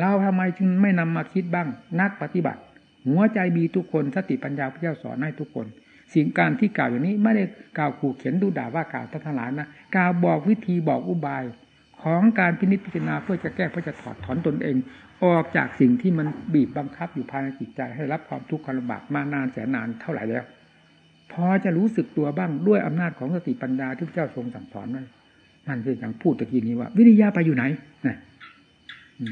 เราทำไมจึงไม่นำมาคิดบ้าง นักปฏิบัติ หัวใจมีทุกคนสติปัญญาพระเจ้าสอนให้ทุกคน สิ่งการที่กล่าวอย่างนี้ไม่ได้กล่าวขู่เขียนดูด่าว่ากล่าวทั้งหลายนะกล่าวบอกวิธีบอกอุบาย ของการพินิจพิจารณาเพื่อจะแก้เพื่อจะถอดถอนตนเอง ออกจากสิ่งที่มันบีบบังคับอยู่ภายในจิตใจ ให้รับความทุกข์ความลำบากมานานแสนนานเท่าไหร่แล้ว พอจะรู้สึกตัวบ้างด้วยอำนาจของสติปัญญาที่พระเจ้าทรงสั่งสอนนั่นนั่นคืออย่างพูดตะกี้นี้ว่า วิริยะไปอยู่ไหนนะ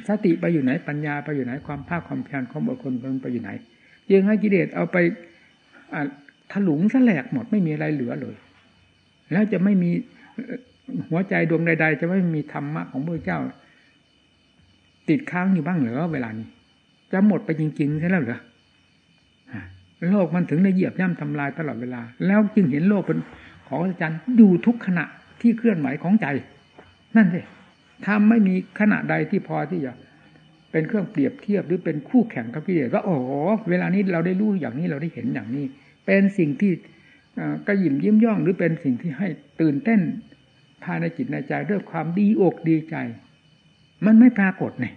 สติไปอยู่ไหนปัญญาไปอยู่ไหนความภาคความเพียรของบุคคลไปอยู่ไหนยังให้กิเลสเอาไปถลุงแสลกหมดไม่มีอะไรเหลือเลย แล้วจะไม่มี หัวใจดวงใด ๆ จะไม่มีธรรมะของพระเจ้า ติดค้างอยู่บ้างเหรือเวลานี้จะหมดไปจริงๆใช่แล้วเหรอโลกมันถึงได้เหยียบย่ำทำลายตลอดเวลา แล้วจึงเห็นโลกเป็นของอาจารย์อยู่ทุกขณะที่เคลื่อนไหวของใจ นั่นสิถ้าไม่มีขณะใดที่พอที่จะเป็นเครื่องเปรียบเทียบหรือเป็นคู่แข่งกับกิเลสว่าโอ้โหเวลานี้เราได้รู้อย่างนี้เราได้เห็นอย่างนี้ เป็นสิ่งที่กระยิมยิ้มย่องหรือเป็นสิ่งที่ให้ตื่นเต้น ภายในจิตในใจด้วยความดีอกดีใจ มันไม่ปรากฏเนี่ย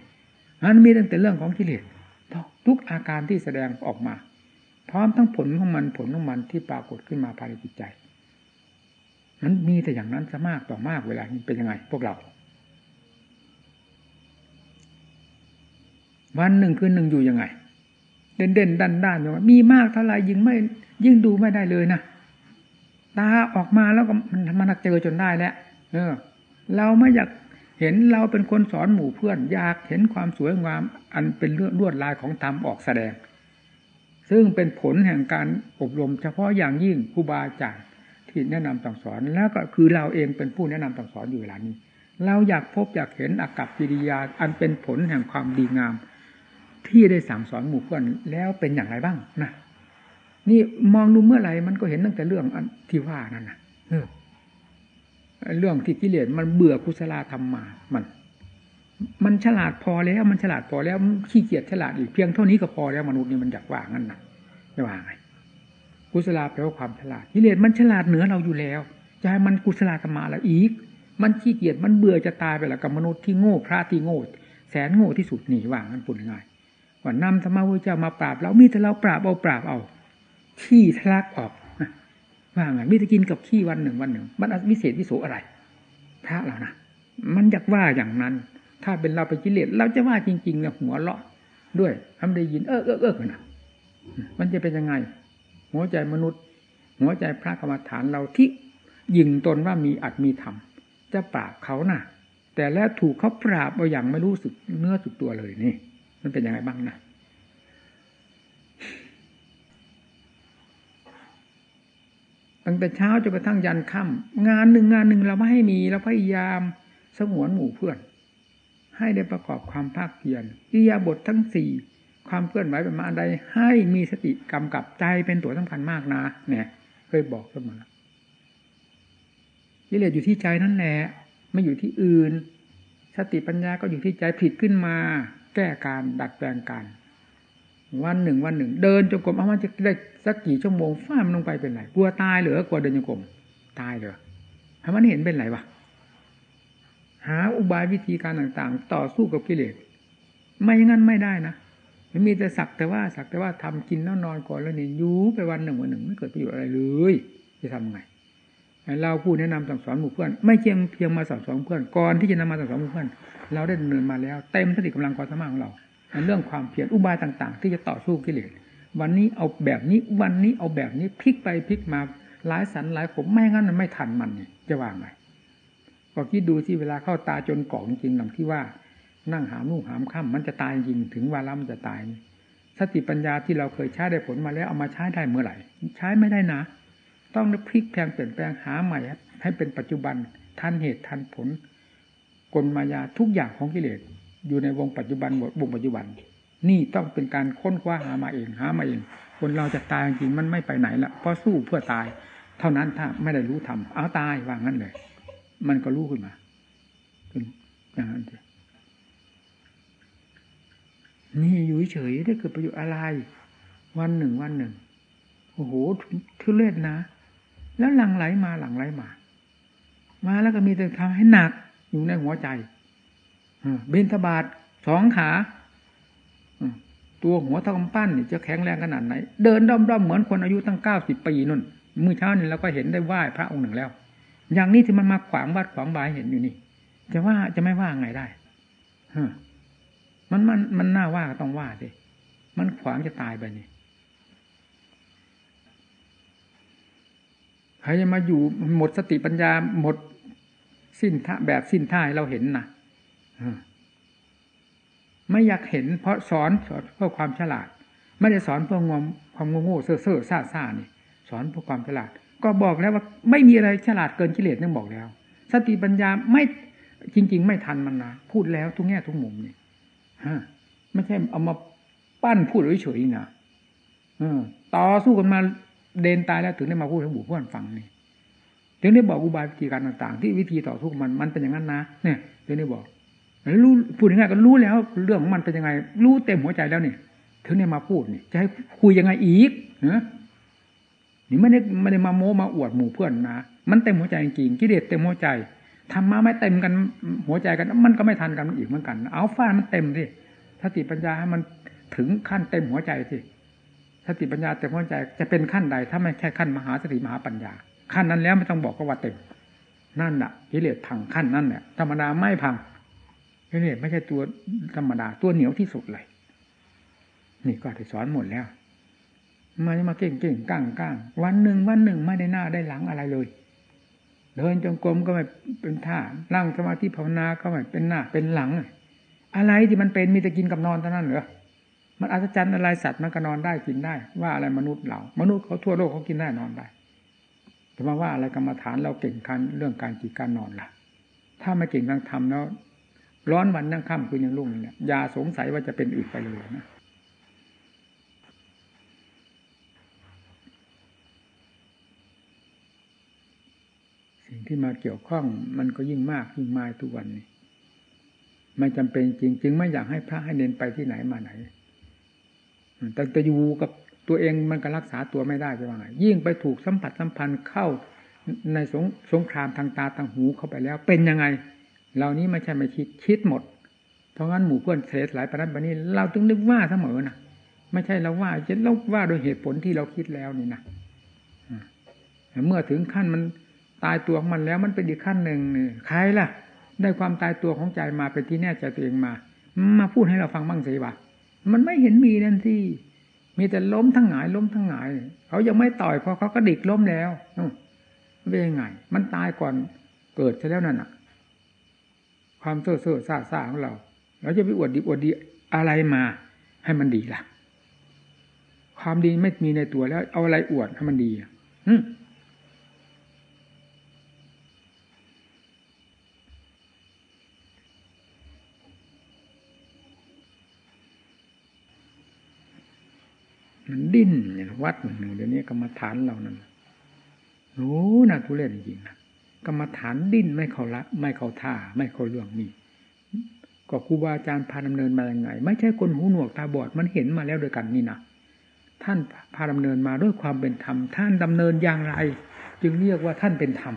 มันมีตั้งแต่เรื่องของกิเลสทุกอาการที่แสดงออกมา พร้อมทั้งผลของมันผลของมันที่ปรากฏขึ้นมาภายในจิตใจ มันมีแต่อย่างนั้นจะมากต่อมากเวลานี้เป็นยังไง พวกเรา วันหนึ่งคืนหนึ่งอยู่ยังไง เด่นเด่นด้านด้านอย่างมีมากเท่าไรยิ่งไม่ ยิ่งดูไม่ได้เลยนะตาออกมาแล้วก็มันมันเจอจนได้แล้ว เออ เราไม่อยากเห็นเราเป็นคนสอนหมู่เพื่อน อยากเห็นความสวยงาม อันเป็นเลือดลวดลายของธรรมออกแสดง ซึ่งเป็นผลแห่งการอบรม เฉพาะอย่างยิ่งครูบาอาจารย์ที่แนะนำสั่งสอนแล้วก็คือเราเองเป็นผู้แนะนำสั่งสอนอยู่เวลานี้ เราอยากพบอยากเห็นอากับกิริยา อันเป็นผลแห่งความดีงาม ที่ได้สั่งสอนหมู่เพื่อนแล้วเป็นอย่างไรบ้างนะนี่มองดูเมื่อไหร่มันก็เห็นตั้งแต่เรื่องอันที่ว่านั่นนะ เรื่องที่กิเลสมันเบื่อกุศลธรรมมา มัน มันฉลาดพอแล้วมันฉลาดพอแล้วขี้เกียจฉลาดอีกเพียงเท่านี้ก็พอแล้วมนุษย์นี่มันอยากว่างั้นนะจะว่าไงกุศลาแปลว่าความฉลาดกิเลสมันฉลาดเหนือเราอยู่แล้วจะให้มันกุศลธรรมมาแล้วอีก มันขี้เกียจมันเบื่อจะตายไปแล้วกับมนุษย์ที่โง่พระที่โง่แสนโง่ที่สุดหนีว่างั้นปุ่นง่ายว่านำธรรมะพระเจ้ามาปราบเรามีแต่เราปราบเอาปราบเอาขี้ทะลักออก ว่าไงมิจะกินกับขี้วันหนึ่งวันหนึ่ง มันวิเศษวิโสอะไร พระเรานะมันอยากว่าอย่างนั้น ถ้าเป็นเราไปกิเลสเราจะว่าจริงๆนะหัวเลาะ ด้วยทำได้ยินเออเออเออนะมันจะเป็นยังไง หัวใจมนุษย์ หัวใจพระกรรมฐานเราที่ยิงตนว่ามีอัตมีธรรมจะปราบเขานะ่ะ แต่แล้วถูกเขาปราบเอาอย่างไม่รู้สึกเนื้อสึกตัวเลยนี่ มันเป็นยังไงบ้างนะ ตั้งแต่เช้าจนกระทั่งยันค่ำงานหนึ่งงานหนึ่งเราไม่ให้มีเราพยายามสงวนหมู่เพื่อน ให้ได้ประกอบความภาคเพียรอิยาบททั้งสี่ความเคลื่อนไหวเป็นมาใดให้มีสติกำกับใจเป็นตัวสำคัญมากนะเนี่ย เคยบอกเสมอกิเลสอยู่ที่ใจนั่นแหละไม่อยู่ที่อื่น สติปัญญาก็อยู่ที่ใจผิดขึ้นมา แก้การดัดแปลงการ วันหนึ่งวันหนึ่ง เดินจงกรมเอามันจะได้สักกี่ชั่วโมงฟ้ามันลงไปเป็นไรกลัวตายเหรือกลัวเดินจงกรมตายเหรอทำมันเห็นเป็นไรวะหาอุบายวิธีการต่างๆ ต่อสู้กับกิเลสไม่งั้นไม่ได้นะมันมีแต่สักแต่ว่าสักแต่ว่าทำกินแล้วนอนก่อนแล้วนี่ยูไปวันหนึ่งวันหนึ่งไม่เกิดประโยชน์อะไรเลยจะทำไงเราผู้แนะนำสั่งสอนหมู่เพื่อน ไม่เพียงเพียงมาสั่งสอนเพื่อนก่อนที่จะนำมาสั่งสอนหมู่เพื่อน เราได้ดำเนินมาแล้ว เต็มสติกำลังความสามารถของเรา เรื่องความเพียรอุบายต่าง ๆ ที่จะต่อสู้กิเลสวันนี้เอาแบบนี้วันนี้เอาแบบนี้พลิกไปพลิกมาหลายสันหลายผมไม่งั้นมันไม่ทันมันนี่จะว่าไงก็คิดดูที่เวลาเข้าตาจนกล่องจริงหลังที่ว่า นั่งหามลูกหามข้ามมันจะตายจริงถึงวาระมันจะตายสติปัญญาที่เราเคยใช้ได้ผลมาแล้วเอามาใช้ได้เมื่อไหร่ ใช้ไม่ได้นะ ต้องพลิกแพลงเปลี่ยนแปลงหาใหม่ให้เป็นปัจจุบันทันเหตุทันผลกลมายาทุกอย่างของกิเลส อยู่ในวงปัจจุบันหมดวงปัจจุบัน นี่ต้องเป็นการค้นคว้าหามาเองหามาเอง คนเราจะตายจริงมันไม่ไปไหนละเพราะสู้เพื่อตาย เท่านั้นถ้าไม่ได้รู้ทำเอาตายว่างั้นเลย มันก็รู้ขึ้นมาอย่างนั้นนี่อยู่เฉยได้เกิดประโยชน์อะไร วันหนึ่งวันหนึ่งโอ้โหทุเรศนะ แล้วหลังไหลมาหลังไหลมา มาแล้วก็มีแต่ทำให้หนักอยู่ในหัวใจ บินทบาทสองขาตัวหัวเท่ากำปั้นนี่จะแข็งแรงขนาดไหน เดินด้อมด้อมเหมือนคนอายุตั้งเก้าสิบปีนุ่นมื่อเช้านี่เราก็เห็นได้ไหว้พระองค์หนึ่งแล้ว อย่างนี้ที่มันมาขวางวัดขวางบายเห็นอยู่นี่ จะว่าจะไม่ว่าไงได้ฮมันมันมันน่าว่าก็ต้องว่าสิมันขวางจะตายไปนี่ใครจะมาอยู่หมดสติปัญญาหมดสิ้นท่าแบบสิ้นท่าให้เราเห็นนะ ไม่อยากเห็นเพราะสอนสอนเพื่อความฉลาด ไม่ได้สอนเพื่องมความโง่เซ่อเซ่อซ่าซ่านี่ สอนเพื่อความฉลาด ก็บอกแล้วว่า ไม่มีอะไรฉลาดเกินกิเลสนั่นบอกแล้ว สติปัญญาไม่จริง ๆ ไม่ทันมันนะพูดแล้วทุกแง่ทุกมุมนี่ฮะไม่ใช่เอามาปั้นพูดเฉยๆนะต่อสู้กันมาเดนตายแล้วถึงได้มาพูดให้บุคคลฟังนี่ถึงได้บอกอุบายวิธีการต่าง ๆ ที่วิธีต่อสู้มันมันเป็นอย่างนั้นนะเนี่ยถึงได้บอก รู้พูดง่ายๆก็รู้แล้ว เรื่องของมันเป็นยังไง รู้เต็มหัวใจแล้วนี่ถึงได้มาพูดนี่จะให้คุยยังไงอีกเนะนี่ไม่ได้ไม่ได้มาโม้มาอวดหมู่เพื่อนนะมันเต็มหัวใจจริงกิเลสเต็มหัวใจทำมาไม่เต็มกันหัวใจกัน มันก็ไม่ทันกันอีกเหมือนกัน เอาฟ้ามันเต็มสิสติปัญญาให้มันถึงขั้นเต็มหัวใจสิสติปัญญาเต็มหัวใจจะเป็นขั้นใด ถ้าไม่แค่ขั้นมหาสติมหาปัญญา ขั้นนั้นแล้วไม่ต้องบอกก็ว่าเต็มนั่นแหะกิเลสพังขั้นนั้นเนี่ยธรรมดาไม่พัง กิเลสไม่ใช่ตัวธรรมดาตัวเหนียวที่สุดเลย นี่ก็ได้สอนหมดแล้วมามาเก่งเก่งก้างก้างวันหนึ่งวันหนึ่งไม่ได้หน้าได้หลังอะไรเลย เดินจงกรมก็ไม่เป็นท่านั่งสมาธิภาวนาก็ไม่เป็นหน้าเป็นหลัง อะไรที่มันเป็นมีแต่กินกับนอนเท่านั้นเหรอมันอัศจรรย์อะไรสัตว์มันก็นอนได้กินได้ ว่าอะไรมนุษย์เรา มนุษย์เขาทั่วโลกเขากินได้นอนได้แต่มาว่าอะไรกรรมฐานเราเก่งการเรื่องการกินการนอนล่ะ ถ้าไม่เก่งทางธรรมแล้ว ร้อนวันนั่งค่ำคืนยังรุ่งเนี่ยอย่าสงสัยว่าจะเป็นอื่นไปเลยนะสิ่งที่มาเกี่ยวข้องมันก็ยิ่งมากยิ่งมาทุกวันนี้ไม่จำเป็นจริง จึงไม่อยากให้พระให้เน้นไปที่ไหนมาไหนแต่จะอยู่กับตัวเองมันก็รักษาตัวไม่ได้จะว่าไงยิ่งไปถูกสัมผัสสัมพันธ์เข้าในสงสงครามทางตาทางหูเข้าไปแล้ว เป็นยังไง เหล่านี้ไม่ใช่ไม่คิดคิดหมด เพราะงั้นหมู่เพื่อนเทสหลายประนัดแบบนี้ เราต้องนึกว่าเสมอนะไม่ใช่เราว่าจะเราว่าโดยเหตุผลที่เราคิดแล้วนี่นะเมื่อถึงขั้นมันตายตัวของมันแล้วมันเป็นอีกขั้นหนึ่งใครล่ะ ได้ความตายตัวของใจมาเป็นที่แน่ใจตัวเองมา มาพูดให้เราฟังบ้างสิวะมันไม่เห็นมีนั่นที่มีแต่ล้มทั้งหงายล้มทั้งหงายเขายังไม่ต่อยพอเขาก็ดิกล้มแล้วเป็นยังไง มันตายก่อนเกิดใช่แล้วนั่นอะ ความเซ่อเซ่อซาซาของเรา เราจะไปอวดดีอวดดีอะไรมาให้มันดีล่ะ ความดีไม่มีในตัวแล้ว เอาอะไรอวดให้มันดีอะมันดิ้นอย่างวัดหนึ่งเดี๋ยวนี้กรรมฐานเรานั่นโอ้น่าทุเรศจริงๆนะ กรรมฐานดิ้นไม่เขาละ ไม่เขาท่า ไม่เขาเรื่องนี่ก็ครูบาอาจารย์พาดำเนินมาอย่างไง ไม่ใช่คนหูหนวกตาบอดมันเห็นมาแล้วด้วยกันนี่นะท่านพาดำเนินมาด้วยความเป็นธรรมท่านดำเนินอย่างไร จึงเรียกว่าท่านเป็นธรรม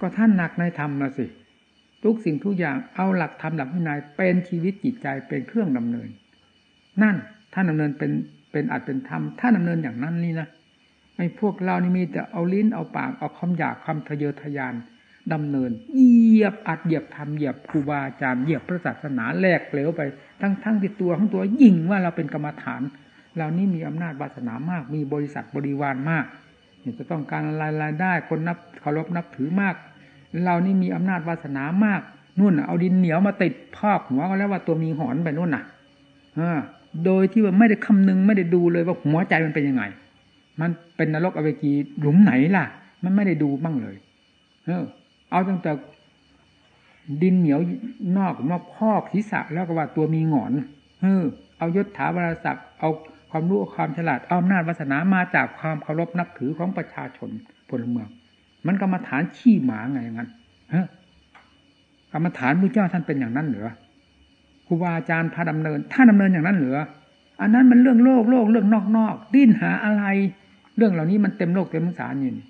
ก็ท่านหนักในธรรมนะสิทุกสิ่งทุกอย่างเอาหลักธรรมหลักวินัยเป็นชีวิตจิตใจเป็นเครื่องดำเนิน นั่นท่านดาเนินเป็นเป็นอาจเป็นธรรมท่านดาเนินอย่างนั้นนี่นะ ไอ้พวกเรานี่มีแต่เอาลิ้นเอาปากเอาคำหยาบคำทะเยอทะยานดำเนินเหยียบอัดเหยียบทำเหยียบครูบาอาจารย์เหยียบพระศาสนาแหลกเหลวไป ทั้งทั้งที่ตัวของตัวยิ่งว่าเราเป็นกรรมฐานเรานี่มีอำนาจวาสนามาก มีบริษัทบริวารมากเนี่ยจะต้องการอะไรายได้คนนับเคารพนับถือมาก เรานี่มีอำนาจวาสนามากนู่นเอาดินเหนียวมาติดพอกหัวก็แล้วว่าตัวมีหอนไปนู่นน่ะอโดยที่ว่าไม่ได้คำนึงไม่ได้ดูเลยว่าหัวใจมันเป็นยังไง มันเป็นนรกอเวจีหลุมไหนล่ะ มันไม่ได้ดูบ้างเลย เออ เอาตั้งแต่ดินเหนียวนอกมาพอกศีรษะแล้วก็ว่าตัวมีหงอนเออเอายศถาบรรศักดิ์เอาความรู้ความฉลาดเอาอำนาจวาสนามาจากความเคารพนับถือของประชาชนพลเมือง มันกรรมฐานขี้หมาไงงั้นเฮ้กรรมฐานพระเจ้าท่านเป็นอย่างนั้นเหรอครูบาอาจารย์พาดำเนินท่านดาเนินอย่างนั้นเหรออันนั้นมันเรื่องโลกโลกเรื่องนอกนอกดิ้นหาอะไร เรื่องเหล่านี้มันเต็มโลกเต็มสารอยู่นี่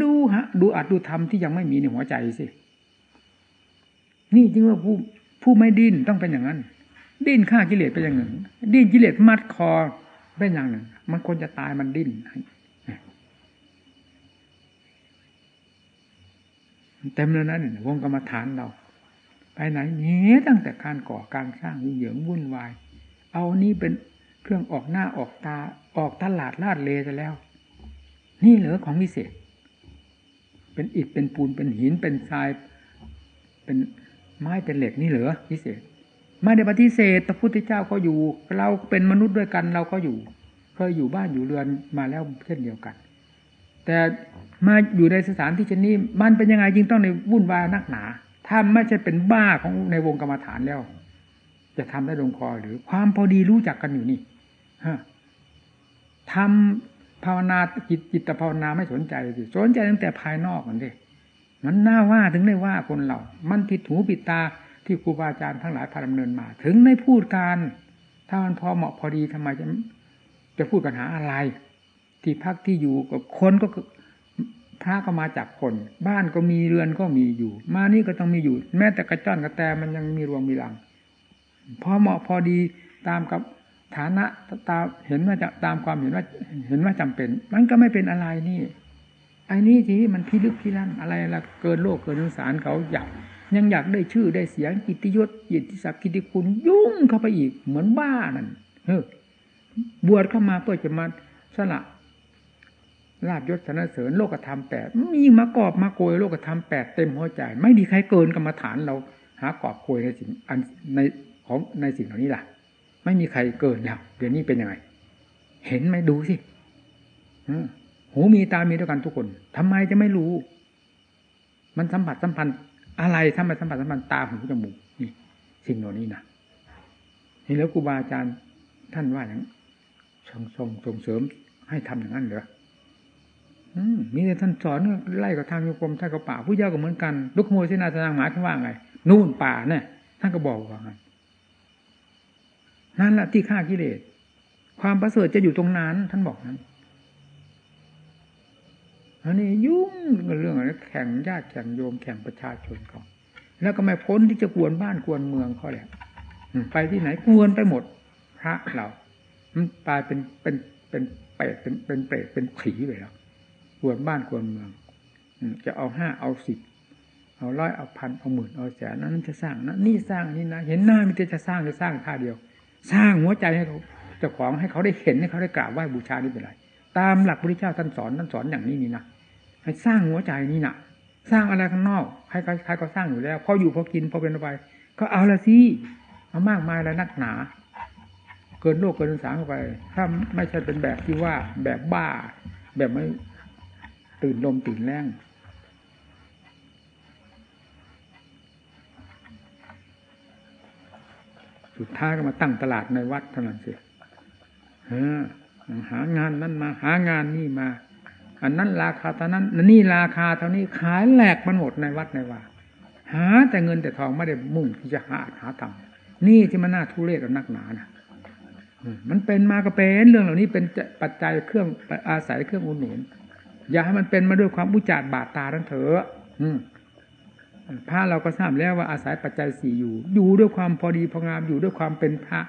ดูฮะ ดูอัดดูทำที่ยังไม่มีในหัวใจสิ นี่จึงว่าผู้ผู้ไม่ดิ้นต้องเป็นอย่างนั้น ดิ้นฆ่ากิเลสไปอย่างหนึ่ง ดิ้นกิเลสมัดคอเป็นอย่างหนึ่ง มันควรจะตายมันดิ้นเต็มเลยนะเนี่ยวงกรรมฐานเรา ไปไหนเนี้ยตั้งแต่การก่อการสร้างยุ่งเหยิงวุ่นวาย เอานี้เป็น เครื่องออกหน้าออกตาออกตลาดลาดเลจะแล้ว นี่เหลือของวิเศษ เป็นอิฐเป็นปูนเป็นหินเป็นทราย เป็นไม้เป็นเหล็กนี่เหลือวิเศษไม่ได้ปฏิเสธพระพุทธเจ้าก็อยู่ เราเป็นมนุษย์ด้วยกันเราก็อยู่ เคยอยู่บ้านอยู่เรือนมาแล้วเช่นเดียวกัน แต่มาอยู่ในสถานที่เช่นนี้ มันเป็นยังไงจึงต้องในวุ่นวายนักหนา ถ้าไม่ใช่เป็นบ้าของในวงกรรมฐานแล้ว จะทำได้ลงคอหรือความพอดีรู้จักกันอยู่นี่ ทำภาวนาจิตจิตภาวนาไม่สนใจสิสนใจตั้งแต่ภายนอกมันดิมันน่าว่าถึงได้ว่าคนเรา มันผิดหูผิดตาที่ครูบาอาจารย์ทั้งหลายพาดำเนินมา ถึงได้พูดการ ถ้ามันพอเหมาะพอดีทำไมจะจะพูดกันหาอะไร ที่พักที่อยู่กับคนก็พระก็มาจากคน บ้านก็มีเรือนก็มีอยู่ มานี่ก็ต้องมีอยู่ แม้แต่กระจ้อนกระแตมันยังมีรวงมีหลัง พอเหมาะพอดีตามกับ ฐานะตาเห็นว่าจะตามความเห็นว่า เห็นว่าจำเป็น มันก็ไม่เป็นอะไรนี่ไอ้นี่ที่มันพิลึกพิลั่นอะไรละเกินโลกเกินสงสารเขาอยาก ยังอยากได้ชื่อได้เสียงกิติยศกิติศักดิ์กิติคุณยุ่งเข้าไปอีกเหมือนบ้านั่นเออบวชเข้ามาเพื่อจะมาสละลาบยศสนเสริญโลกธรรมแปดมีมากอบมาโกยโลกธรรมแปดเต็มหัวใจ ไม่มีใครเกินกรรมฐานเราหากอบโกยในสิ่งอันในของในสิ่งเหล่านี้ล่ะ ไม่มีใครเกินแล้วเดี๋ยวนี้เป็นยังไง เห็นไหมดูสิหูมีตามีด้วยกันทุกคนทำไมจะไม่รู้ มันสัมผัสสัมพันธ์อะไรทำไมสัมผัสสัมพันธ์ตาหูจมูกนี่สิ่งเหล่านี้นะนี่แล้วครูบาอาจารย์ท่านว่าอย่างส่งส่งส่งเสริมให้ทำอย่างนั้นเหรอมีแต่ท่านสอนไล่กับทางโยกรมท่านกับป่าผู้เจ้าก็เหมือนกันลูกขโมยเสนาสนางหมาท่านว่าไง นู่นป่าเนี่ยท่านก็บอกว่าไง นั่นแหละที่ฆ่ากิเลส ความประเสริฐจะอยู่ตรงนั้น ท่านบอกนั้นอันนี้ยุ่งกับเรื่องอะไรแข่งญาติแข่งโยมแข่งประชาชนเขาแล้วก็ไม่พ้นที่จะกวนบ้านกวนเมืองเขาแหละไปที่ไหนกวนไปหมด พระเรามันตายเป็นเป็นเป็นเปรตเป็นเป็นเปรตเป็นผีไปแล้วกวนบ้านกวนเมืองจะเอาห้าเอาสิบเอาร้อยเอาพันเอาหมื่นเอาแสนนั้นจะสร้างนะนี่สร้างนี่นะ เห็นหน้ามิจะสร้างจะสร้างท่าเดียว สร้างหัวใจให้เขาเจ้าของให้เขาได้เห็นให้เขาได้กราบไหว้บูชานี่เป็นไรตามหลักพระเจ้าท่านสอนท่านสอนอย่างนี้นี่นะให้สร้างหัวใจนี่นะสร้างอะไรข้างนอกใครใครก็สร้างอยู่แล้ว พออยู่พอกินพอเป็นไป ก็เอาละสิเอามากมายแล้วนักหนา เกินโลกเกินสางไป ถ้าไม่ใช่เป็นแบบที่ว่าแบบบ้า แบบไม่ตื่นลมตื่นแรง สุดท้ายก็มาตั้งตลาดในวัดเท่านั้นเสิหางานนั้นมา หางานนี่มา อันนั้นราคาเท่านั้นนี่ราคาเท่านี้ขายแหลกมันหมดในวัดในว่าหา แต่เงินแต่ทองไม่ได้มุ่งที่จะหาหาทำนี่ที่มันน่าทุเรศกับนักหนานะมันเป็นมาก็เป็นเรื่องเหล่านี้เป็นปัจจัยเครื่องอาศัยเครื่องอุดหนุนอย่าให้มันเป็นมาด้วยความอุจารบาดตาทั้งเถอะ พระเราก็ทราบแล้วว่าอาศัยปัจจัยสี่อยู่ อยู่ด้วยความพอดีพองามอยู่ด้วยความเป็นพระ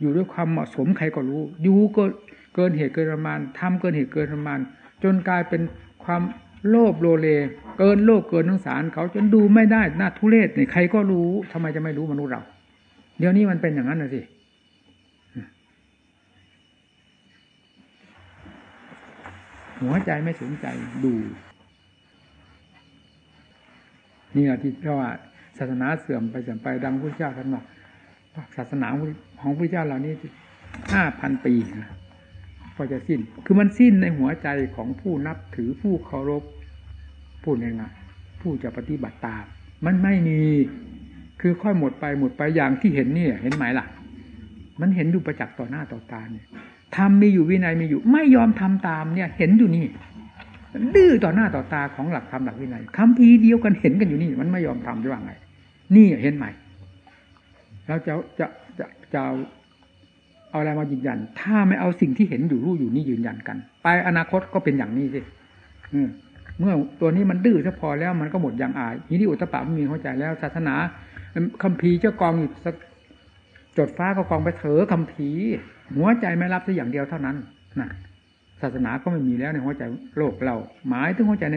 อยู่ด้วยความเหมาะสมใครก็รู้ อยู่ก็เกินเหตุเกินประมาณทำเกินเหตุเกินประมาณ จนกลายเป็นความโลภโลเล เกินโลภเกินทั้งสารเขาจนดูไม่ได้หน้าทุเรศเนี่ยใครก็รู้ทำไมจะไม่รู้มนุษย์เรา เดี๋ยวนี้มันเป็นอย่างนั้นนะสิหัวใจไม่สนใจดู นี่แหละที่เพราะว่าศาสนาเสื่อมไปเสื่อมไปดังพระเจ้าท่านบอกศาสนาของพระเจ้าเหล่านี้ห้าพันปีนะก็จะสิ้น คือมันสิ้นในหัวใจของผู้นับถือผู้เคารพพูดง่ายๆผู้จะปฏิบัติตามมันไม่มีคือค่อยหมดไปหมดไปอย่างที่เห็นนี่เห็นไหมล่ะ มันเห็นดูประจักษ์ต่อหน้าต่อตาเนี่ยทำมีอยู่วินัยมีอยู่ ไม่ยอมทำตามเนี่ย เห็นอยู่นี่ ดื้อต่อหน้าต่อตาของหลักธรรมหลักวินัยคำพีเดียวกันเห็นกันอยู่นี่ มันไม่ยอมทำจะว่าไง นี่เห็นไหมเราจะจะจะจะเอาอะไรมายืนยัน ถ้าไม่เอาสิ่งที่เห็นอยู่รู้อยู่นี่ยืนยันกัน ไปอนาคตก็เป็นอย่างนี้สิเมื่อตัวนี้มันดื้อถ้าพอแล้วมันก็หมดอย่างอายทีนี้อุตปะมันมีเข้าใจแล้วศาสนาคัมภีร์เจ้ากองอยู่จดฟ้าก็กองไปเถอะคัมภีร์หัวใจไม่รับสักอย่างเดียวเท่านั้นนะ ศาสนาก็ไม่มีแล้วในหัวใจโลกเรา หมายถึงหัวใจใน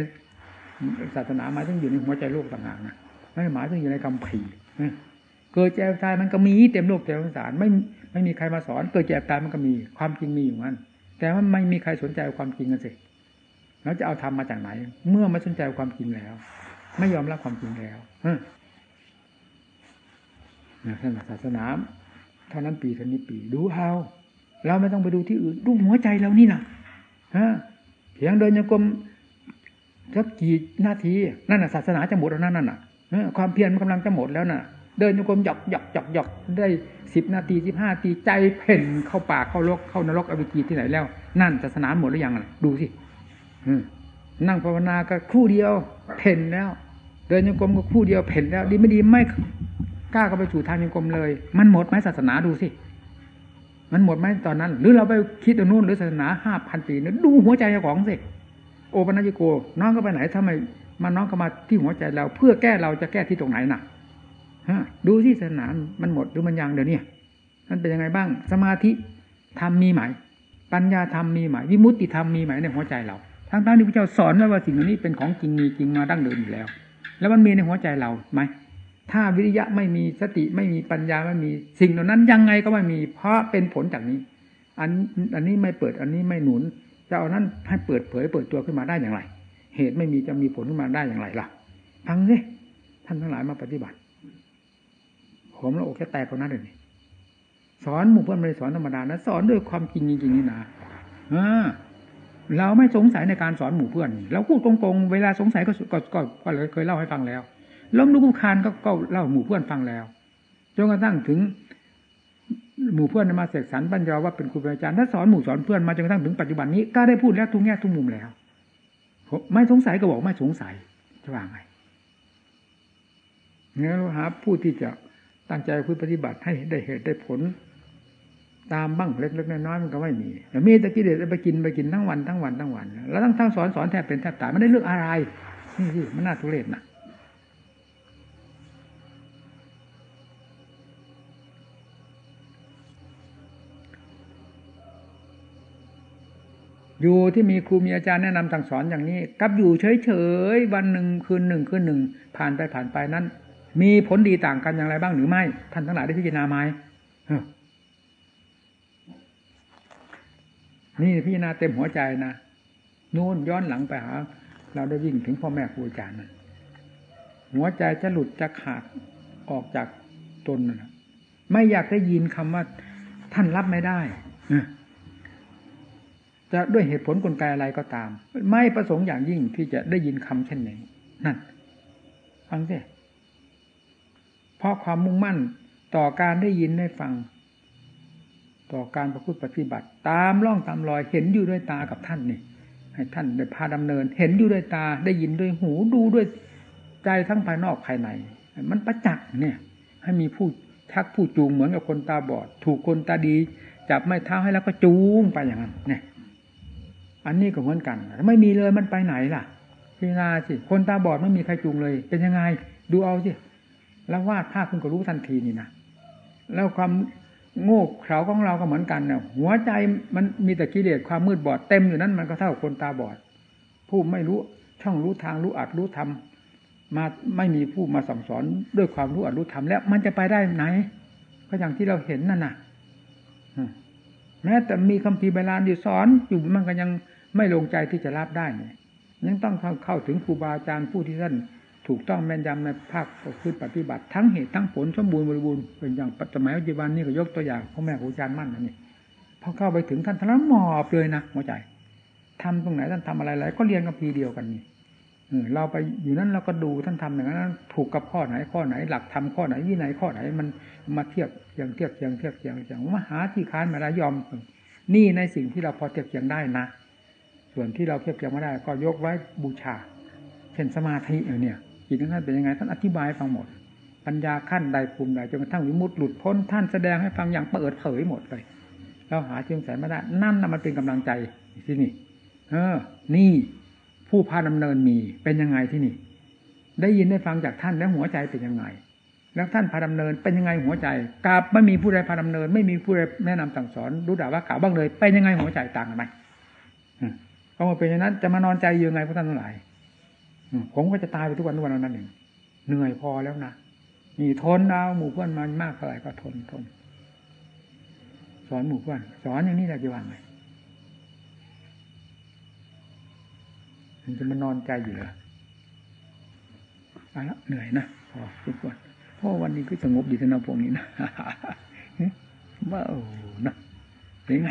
ศาสนาหมายถึงอยู่ในหัวใจโลกต่างหากนะไม่หมายถึงอยู่ในคำผีเกิดแจกตายมันก็มีเต็มโลกเต็มสงสารไม่ไม่มีใครมาสอน เกิดแจกตายมันก็มีความจริงมีอยู่นั้นแต่ว่าไม่มีใครสนใจความจริงกันสิแล้วจะเอาทำมาจากไหน เมื่อไม่สนใจความจริงแล้ว ไม่ยอมรับความจริงแล้วท่านศาสนาเท่านั้นปีเท่านี้ปี ดูเอาเราไม่ต้องไปดูที่อื่นดูหัวใจเรานี่นะฮะ เพียงเดินโยกรมสักกี่นาทีนั่นน่ะศาสนาจะหมดแล้วนั่นน่ะความเพียรมันกำลังจะหมดแล้วน่ะ เดินโยกรมหยอกหยอกหยอกหยอกได้สิบนาทีสิบห้าทีใจเพ่นเข้าป่าเข้าลกเข้านรกอวิกีที่ไหนแล้ว นั่นศาสนาหมดหรือยังดูสินั่งภาวนาก็คู่เดียวเพ่นแล้ว เดินโยกรมก็คู่เดียวเพ่นแล้ว ดีไม่ดีไม่กล้าเข้าไปสู่ทางยังกรมเลย มันหมดไหมศาสนาดูสิ มันหมดไหมตอนนั้น หรือเราไปคิดตรงนู้นหรือศาสนาห้าพันปีเนี่ยดูหัวใจของสิโอปัญญโก น้องก็ไปไหนทำไมมาน้องก็มาที่หัวใจเรา เพื่อแก้เราจะแก้ที่ตรงไหนน่ะฮะดูที่ศาสนามันหมดหรือมันยังเดี๋ยวนี้มันเป็นยังไงบ้าง สมาธิธรรมมีไหมปัญญาธรรมมีไหมวิมุตติธรรมมีไหมในหัวใจเราทั้งๆที่พระเจ้าสอนไว้ว่าสิ่งนี้เป็นของจริงมีจริงมาดั้งเดิมอยู่แล้ว แล้วมันมีในหัวใจเราไหม ถ้าวิริยะไม่มีสติไม่มีปัญญาไม่มีสิ่งเหล่านั้นยังไงก็ไม่มี เพราะเป็นผลจากนี้ อันอันนี้ไม่เปิดอันนี้ไม่หนุนจะเอานั้นให้เปิดเผยเปิดตัวขึ้นมาได้อย่างไร เหตุไม่มีจะมีผลขึ้นมาได้อย่างไรล่ะฟังสิท่านทั้งหลายมาปฏิบัติผมแล้วอกแค่แตกคนนั้นเลยสอนหมู่เพื่อนไม่ได้สอนธรรมดานะสอนด้วยความจริงจริงนี่นะอ่าเราไม่สงสัยในการสอนหมู่เพื่อนเราพูดตรงๆ เวลาสงสัยก็ก็ก็เคยเล่าให้ฟังแล้ว ล้มลุกคุกคานก็ก็เล่าหมู่เพื่อนฟังแล้วจนกระทั่งถึง หมู่เพื่อนมาเสกสรรปัญญาว่าเป็นครูอาจารย์ถ้าสอนหมู่สอนเพื่อนมาจนกระทั่งถึงปัจจุบันนี้ก็ได้พูดแล้วทุกแง่ทุกมุมแล้วไม่สงสัยก็บอกไม่สงสัยจะว่าไงงั้นเราหาผู้ที่จะตั้งใจพึ่งปฏิบัติให้ได้เหตุได้ผล ตามบ้างเล็กๆน้อยๆมันก็ไม่มีแต่มีต่กิเลสไปกินไปกินทั้งวันทั้งวันทั้งวัน แล้วทั้งทั้งสอนสอนแทบเป็นแทบตายไม่ได้เรื่องอะไรนี่มันน่าทุเรศนะ อยู่ที่มีครูมีอาจารย์แนะนำสั่งสอนอย่างนี้ กับอยู่เฉยๆวันหนึ่งคืนหนึ่งคืนหนึ่งผ่านไปผ่านไปนั้น มีผลดีต่างกันอย่างไรบ้างหรือไม่ ท่านทั้งหลายได้พิจารณาไหมนี่พิจารณาเต็มหัวใจนะนู่นย้อนหลังไปหาเราได้วิ่งถึงพ่อแม่ครูอาจารย์นะหัวใจจะหลุดจะขาดออกจากตนนะไม่อยากได้ยินคำว่าท่านรับไม่ได้ จะด้วยเหตุผลกลไกอะไรก็ตาม ไม่ประสงค์อย่างยิ่งที่จะได้ยินคำเช่นนี้นั่นฟังสิเพราะความมุ่งมั่นต่อการได้ยินได้ฟัง ต่อการประพฤติปฏิบัติ ตามร่องตามรอยเห็นอยู่ด้วยตากับท่านนี่ให้ท่านได้พาดำเนิน เห็นอยู่ด้วยตาได้ยินด้วยหูดูด้วยใจทั้งภายนอกภายใน มันประจักษ์เนี่ย ให้มีผู้ทักผู้จูงเหมือนกับคนตาบอด ถูกคนตาดีจับไม้เท้าให้แล้วก็จูงไปอย่างนั้นเนี่ย อันนี้ก็เหมือนกันไม่มีเลยมันไปไหนล่ะพิจารณาสิคนตาบอดไม่มีใครจูงเลย เป็นยังไง ดูเอาสิแล้ววาดภาพคุณก็รู้ทันทีนี่นะแล้วความโง่เขลาของเราก็เหมือนกันเนี่ยหัวใจมันมีแต่กิเลสความมืดบอดเต็มอยู่นั้นมันก็เท่าคนตาบอด ผู้ไม่รู้ช่องรู้ทางรู้อัดรู้ทำมาไม่มีผู้มาสั่งสอนด้วยความรู้อัดรู้ทำแล้ว มันจะไปได้ไหน ก็อย่างที่เราเห็นนั่นน่ะแม้แต่มีคำพีใบลานอยู่สอนอยู่มันก็ยัง ไม่ลงใจที่จะรับได้เนี่ยยังต้องเข้าถึงครูบาอาจารย์ผู้ที่ท่านถูกต้องแม่นยำในภาคพื้นปฏิบัติ ทั้งเหตุทั้งผลสมบูรณ์บริบูรณ์เป็นอย่างปัจจุบันปัจจุบันนี่ก็ยกตัวอย่างพ่อแม่ครูอาจารย์มั่นนี่พอเข้าไปถึงท่านท่านหมอบเลยนะหัวใจทำตรงไหนท่านทำอะไรอะไรก็เรียนกับพีเดียวกันนี่เราไปอยู่นั้นเราก็ดูท่านทำอย่างนั้นถูกกับข้อไหนข้อไหน หลักทำข้อไหนวินัยข้อไหนมันมาเทียบอย่างเทียบอย่างเทียบอย่างอย่างมหาที่ค้านมาแล้วยอม นี่ในสิ่งที่เราพอเทียบเทียงได้นะ ส่วนที่เราเทียบเทียงไม่ได้ ก็ยกไว้บูชา เช่นสมาธิเนี่ยจิตนั้นเป็นยังไงท่านอธิบายฟังหมด ปัญญาขั้นใดภูมิใดจนกระทั่งวิมุตติหลุดพ้นท่านแสดงให้ฟังอย่างเปิดเผยหมดเลยเราหาเชื่อมสายไม่ได้ นั่นนะมันเป็นกำลังใจที่นี่ เออ นี่ผู้พาดำเนินมีเป็นยังไงที่นี่ ได้ยินได้ฟังจากท่านแล้วหัวใจเป็นยังไง แล้วท่านพาดำเนินเป็นยังไงหัวใจกาบไม่มีผู้ใดพาดำเนิน ไม่มีผู้ใดแนะนำสั่งสอนรู้ด่าว่าข่าวบ้างเลยเป็นยังไงหัวใจต่างกันไหม ก็มาเป็นอย่างนั้น จะมานอนใจยังไงพระท่านทั้งหลายผมก็จะตายไปทุกวันทุกวันนั้นเองเหนื่อยพอแล้วนะมีทนเอาหมู่เพื่อนมามากเท่าไหร่ก็ทนทน สอนหมู่เพื่อนสอนอย่างนี้เราจะว่าไงมันจะมานอนใจอยู่เหรออะละเหนื่อยนะพอทุกวันเพราะวันนี้ก็สงบดีทนาพวกนี้นะ ว้าวนะเป็นไง